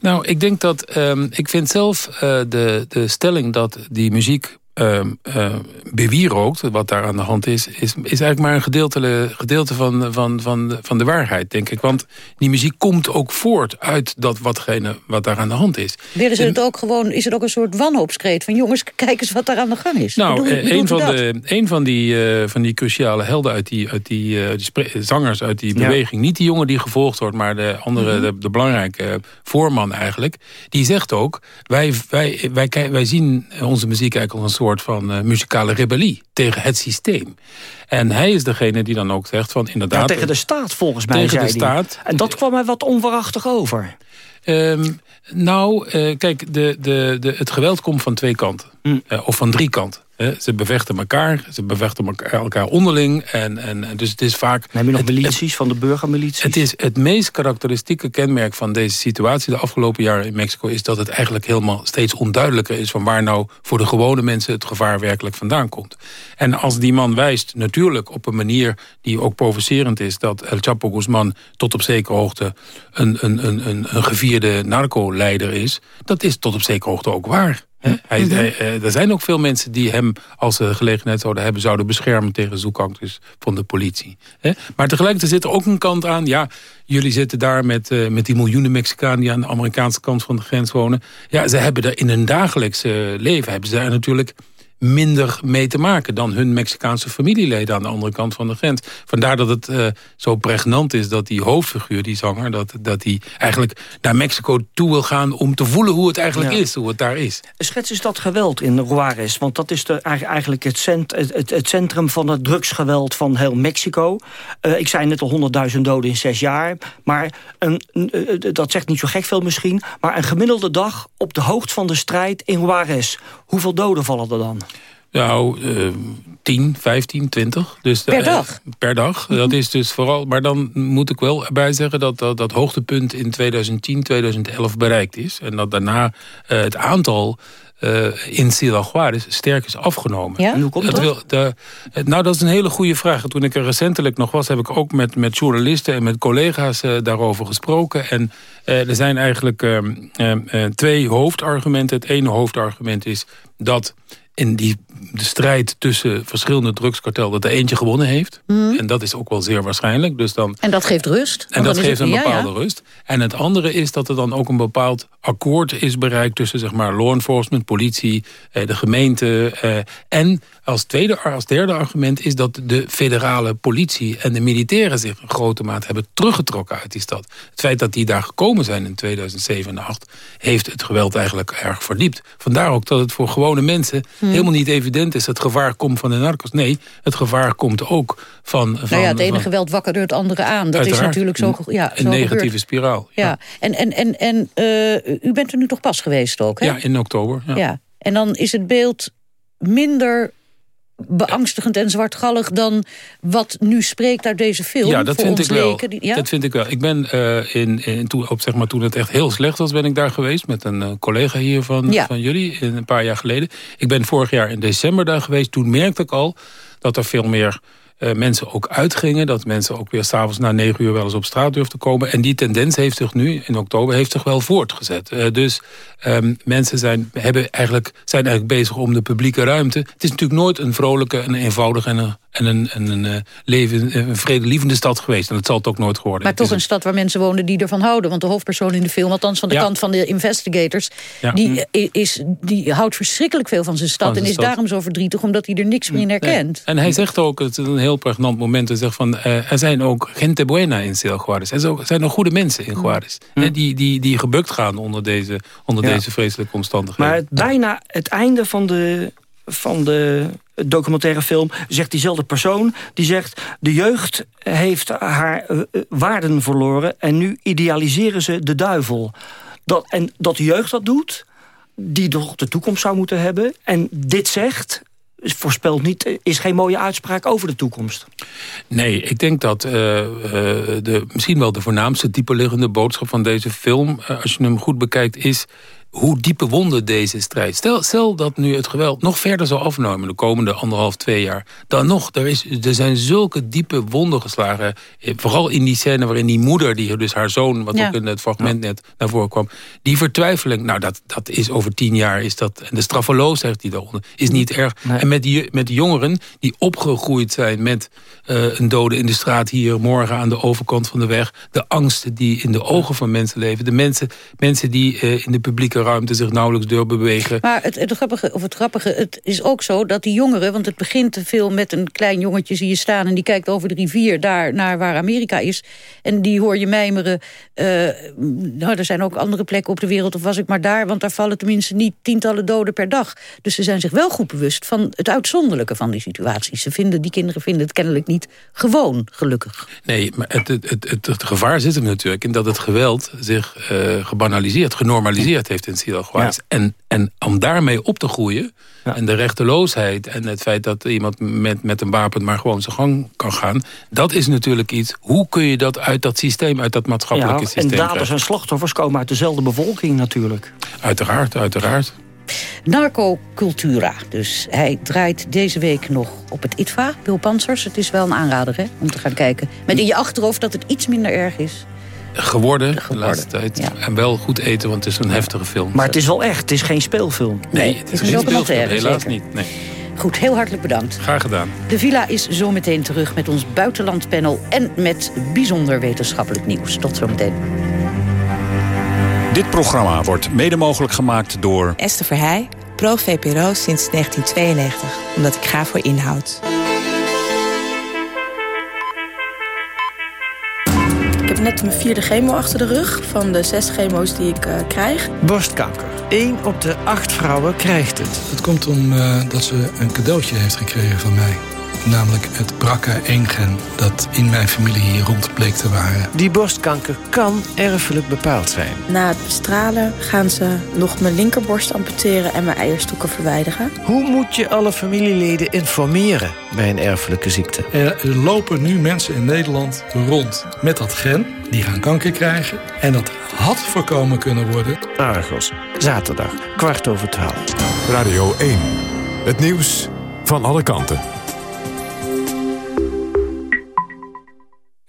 S35: Nou, ik denk dat... Um, ik vind zelf uh, de, de stelling dat die muziek uh, uh, bewierookt, wat daar aan de hand is... is, is eigenlijk maar een gedeelte, gedeelte van, van, van, van de waarheid, denk ik. Want die muziek komt ook voort uit dat watgene wat daar aan de hand is.
S23: Willen ze het ook gewoon, is het ook een soort wanhoopskreet van... jongens, <laughs> kijk eens wat daar aan de gang is.
S35: Nou,
S23: Bedoel,
S35: een, van de, een van die, uh, van die cruciale helden uit die, uit die, uh, die zangers uit die beweging... Ja. niet die jongen die gevolgd wordt, maar de andere, mm -hmm. de, de, belangrijke voorman eigenlijk... die zegt ook, wij, wij, wij, wij, wij zien onze muziek eigenlijk als een soort van uh, muzikale rebellie tegen het systeem. En hij is degene die dan ook zegt van inderdaad...
S21: Ja, tegen de staat volgens mij,
S35: Tegen de staat.
S21: En dat kwam mij wat onverachtig over.
S35: Um, nou, uh, kijk, de, de, de, het geweld komt van twee kanten. Mm. Uh, of van drie kanten. Ze bevechten elkaar, ze bevechten elkaar, onderling. En, en, dus het is vaak...
S21: Dan heb je nog het, milities het, van de burgermilities?
S35: Het is het meest karakteristieke kenmerk van deze situatie... de afgelopen jaren in Mexico... is dat het eigenlijk helemaal steeds onduidelijker is... van waar nou voor de gewone mensen het gevaar werkelijk vandaan komt. En als die man wijst natuurlijk op een manier die ook provocerend is... dat El Chapo Guzman tot op zekere hoogte een, een, een, een, een gevierde narco-leider is... dat is tot op zekere hoogte ook waar. Hij, uh, er zijn ook veel mensen die hem, als ze de gelegenheid zouden hebben... zouden beschermen tegen zoekactes van de politie. Maar tegelijkertijd zit er ook een kant aan... ja, jullie zitten daar met, uh, met die miljoenen Mexicanen... die aan de Amerikaanse kant van de grens wonen. Ja, ze hebben er in hun dagelijkse leven... hebben ze daar natuurlijk minder mee te maken dan hun Mexicaanse familieleden aan de andere kant van de grens. Vandaar dat het uh, zo pregnant is dat die hoofdfiguur, die zanger, dat, dat die eigenlijk naar Mexico toe wil gaan om te voelen hoe het eigenlijk ja. is, hoe het daar is.
S21: Schets is dat geweld in Juarez, want dat is de, eigenlijk het, cent, het, het, centrum van het drugsgeweld van heel Mexico. Uh, ik zei net al honderdduizend doden in zes jaar, maar een, uh, dat zegt niet zo gek veel misschien, maar een gemiddelde dag op de hoogte van de strijd in Juarez. Hoeveel doden vallen er dan?
S35: Nou, uh, 10, 15, 20. Dus,
S23: per dag?
S35: Uh, per dag. -hmm. Dat is dus vooral. Maar dan moet ik wel bij zeggen dat dat, dat hoogtepunt in 2010, 2011 bereikt is. En dat daarna uh, het aantal uh, in Ciudad Juarez sterk is afgenomen.
S23: Ja?
S21: En hoe komt dat? dat?
S35: Wil, de, nou, dat is een hele goede vraag. Toen ik er recentelijk nog was, heb ik ook met, met journalisten en met collega's uh, daarover gesproken. En uh, er zijn eigenlijk twee hoofdargumenten. Het ene hoofdargument is dat in die de strijd tussen verschillende drugskartellen... dat er eentje gewonnen heeft. Mm. En dat is ook wel zeer waarschijnlijk. Dus dan,
S23: en dat geeft rust.
S35: En dat geeft een bepaalde
S23: ja, ja.
S35: rust. En het andere is dat er dan ook een bepaald akkoord is bereikt... tussen zeg maar, law enforcement, politie, eh, de gemeente... Eh, en als, tweede, als derde argument is dat de federale politie... en de militairen zich in grote mate hebben teruggetrokken uit die stad. Het feit dat die daar gekomen zijn in 2007 en 2008... heeft het geweld eigenlijk erg verdiept. Vandaar ook dat het voor gewone mensen... Hmm. helemaal niet evident is het gevaar komt van de narcos. Nee, het gevaar komt ook van... van
S23: nou ja, het ene
S35: van,
S23: geweld wakkerde het andere aan. Dat is natuurlijk zo, ja,
S35: een
S23: zo
S35: negatieve spiraal.
S23: Ja. ja. En, en, en, en uh, u bent er nu toch pas geweest ook, hè?
S35: Ja, in oktober. Ja.
S23: ja. En dan is het beeld minder beangstigend en zwartgallig dan wat nu spreekt uit deze film.
S35: Ja, dat
S23: voor
S35: vind
S23: ons
S35: ik wel.
S23: leken die- ja?
S35: Dat vind ik wel. Ik ben eh, in, in, toen, op, zeg maar, toen het echt heel slecht was, ben ik daar geweest met een eh, collega hier van,
S23: Ja.
S35: van jullie in, een paar jaar geleden. Ik ben vorig jaar in december daar geweest. Toen merkte ik al dat er veel meer eh, mensen ook uitgingen. Dat mensen ook weer s'avonds na negen uur wel eens op straat durfden te komen. En die tendens heeft zich nu, in oktober, heeft zich wel voortgezet. Eh, dus ehm, mensen zijn, hebben eigenlijk, zijn eigenlijk bezig om de publieke ruimte. Het is natuurlijk nooit een vrolijke, een eenvoudige en een, en een, en een, eh, leven, een vredelievende stad geweest. En dat zal het ook nooit geworden.
S23: Maar toch een stad waar mensen wonen die ervan houden. Want de hoofdpersoon in de film, althans van de
S35: Ja.
S23: kant van de investigators...
S35: Ja.
S23: Die, i- is, die houdt verschrikkelijk veel van zijn stad...
S35: Van
S23: en is
S35: stad.
S23: daarom zo verdrietig, omdat hij er niks meer in herkent.
S35: Nee. En hij zegt ook, het is een heel pregnant moment... hij zegt van, eh, er zijn ook gente buena in Ciudad Juarez. Er zijn ook- goede mensen in Juarez. hè, die, die, die gebukt gaan onder deze, onder
S21: Ja.
S35: deze vreselijke omstandigheden.
S21: Maar het, bijna het einde van de, van de documentaire film zegt diezelfde persoon... die zegt, de jeugd heeft haar eh, eh, waarden verloren... en nu idealiseren ze de duivel. Dat, en dat de jeugd dat doet, die toch de toekomst zou moeten hebben... en dit zegt, voorspelt niet, eh, is geen mooie uitspraak over de toekomst.
S35: Nee, ik denk dat eh, eh, de, misschien wel de voornaamste dieperliggende boodschap van deze film... als je hem goed bekijkt, is hoe diepe wonden deze strijd. Stel, stel dat nu het geweld nog verder zou afnemen... de komende anderhalf, twee jaar. Dan nog, er, is, er zijn zulke diepe wonden geslagen. eh, Vooral in die scène waarin die moeder, die dus haar zoon... wat
S23: Ja.
S35: ook in het fragment net naar voren kwam... die vertwijfeling, nou dat, dat is over tien jaar... Is dat, en de straffeloosheid die daaronder is niet erg. En met die, met die jongeren die opgegroeid zijn... met eh, een dode in de straat hier, morgen aan de overkant van de weg... de angsten die in de ogen van mensen leven... de mensen, mensen die eh, in de publieke ruimte zich nauwelijks durven bewegen...
S23: Maar het, het, grappige, of het grappige, het is ook zo dat die jongeren... want het begint te veel met een klein jongetje zie je staan... en die kijkt over de rivier daar naar waar Amerika is. En die hoor je mijmeren... eh, nou, er zijn ook andere plekken op de wereld, of was ik maar daar... want daar vallen tenminste niet tientallen doden per dag. Dus ze zijn zich wel goed bewust van het uitzonderlijke van die situaties. Ze vinden, die kinderen vinden het kennelijk niet gewoon, gelukkig.
S35: Nee, maar het, het, het, het, het gevaar zit hem natuurlijk in dat het geweld zich eh, gebanaliseerd, genormaliseerd heeft En, en om daarmee op te groeien, en de rechteloosheid en het feit dat iemand met, met een wapen maar gewoon zijn gang kan gaan, dat is natuurlijk iets, hoe kun je dat uit dat systeem, uit dat maatschappelijke
S21: Ja,
S35: systeem
S21: en daders
S35: krijgen?
S21: en slachtoffers komen uit dezelfde bevolking natuurlijk.
S35: Uiteraard, uiteraard.
S23: Narcocultura. Dus hij draait deze week nog op het ITVA, Bill Pansers. Het is wel een aanrader hè, om te gaan kijken. Met in je achterhoofd dat het iets minder erg is.
S35: Geworden, de laatste tijd. En wel goed eten, want het is een heftige film.
S21: Maar het is wel echt, het is geen speelfilm.
S35: Nee, het is geen speelfilm,
S23: documentaire,
S35: helaas
S23: zeker.
S35: niet. Nee.
S23: Goed, heel hartelijk bedankt.
S35: Graag gedaan.
S23: De villa is zometeen terug met ons buitenlandpanel... en met bijzonder wetenschappelijk nieuws. Tot zometeen.
S36: Dit programma wordt mede mogelijk gemaakt door...
S37: Esther Verheij, pro-VPRO sinds 1992, omdat ik ga voor inhoud.
S38: Ik heb net mijn vierde chemo achter de rug van de zes chemo's die ik eh, krijg.
S39: Borstkanker. 1 op de 8 vrouwen krijgt het.
S40: Het komt omdat ze een cadeautje heeft gekregen van mij. Namelijk het BRCA1-gen dat in mijn familie hier rond bleek te waren.
S39: Die borstkanker kan erfelijk bepaald zijn.
S38: Na het bestralen gaan ze nog mijn linkerborst amputeren en mijn eierstokken verwijderen.
S39: Hoe moet je alle familieleden informeren bij een erfelijke ziekte?
S40: Er lopen nu mensen in Nederland rond met dat gen. Die gaan kanker krijgen. En dat had voorkomen kunnen worden.
S39: Argos, zaterdag, kwart over twaalf.
S1: Radio 1. Het nieuws van alle kanten.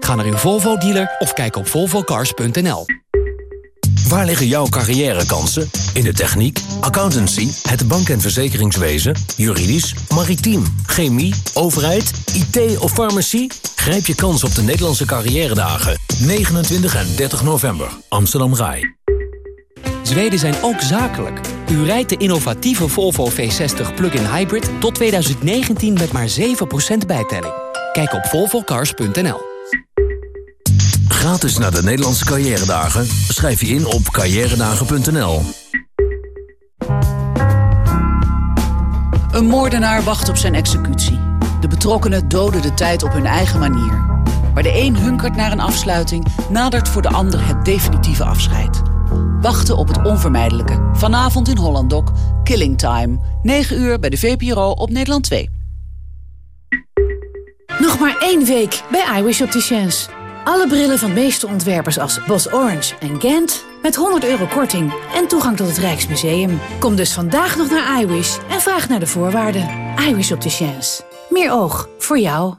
S41: Ga naar uw Volvo-dealer of kijk op volvocars.nl.
S42: Waar liggen jouw carrièrekansen? In de techniek, accountancy, het bank- en verzekeringswezen, juridisch, maritiem, chemie, overheid, IT of farmacie? Grijp je kans op de Nederlandse carrièredagen. 29 en 30 november, Amsterdam Rai.
S41: Zweden zijn ook zakelijk. U rijdt de innovatieve Volvo V60 plug-in hybrid tot 2019 met maar 7% bijtelling. Kijk op volvocars.nl.
S42: Gratis naar de Nederlandse carrière dagen? Schrijf je in op carrièredagen.nl.
S43: Een moordenaar wacht op zijn executie. De betrokkenen doden de tijd op hun eigen manier. Waar de een hunkert naar een afsluiting, nadert voor de ander het definitieve afscheid. Wachten op het onvermijdelijke. Vanavond in Holland Killing Time. 9 uur bij de VPRO op Nederland 2.
S44: Nog maar één week bij iWish Opticians. Alle brillen van meeste ontwerpers als Bos Orange en Gent... met 100 euro korting en toegang tot het Rijksmuseum. Kom dus vandaag nog naar iWish en vraag naar de voorwaarden. iWish Opticians. Meer oog voor jou.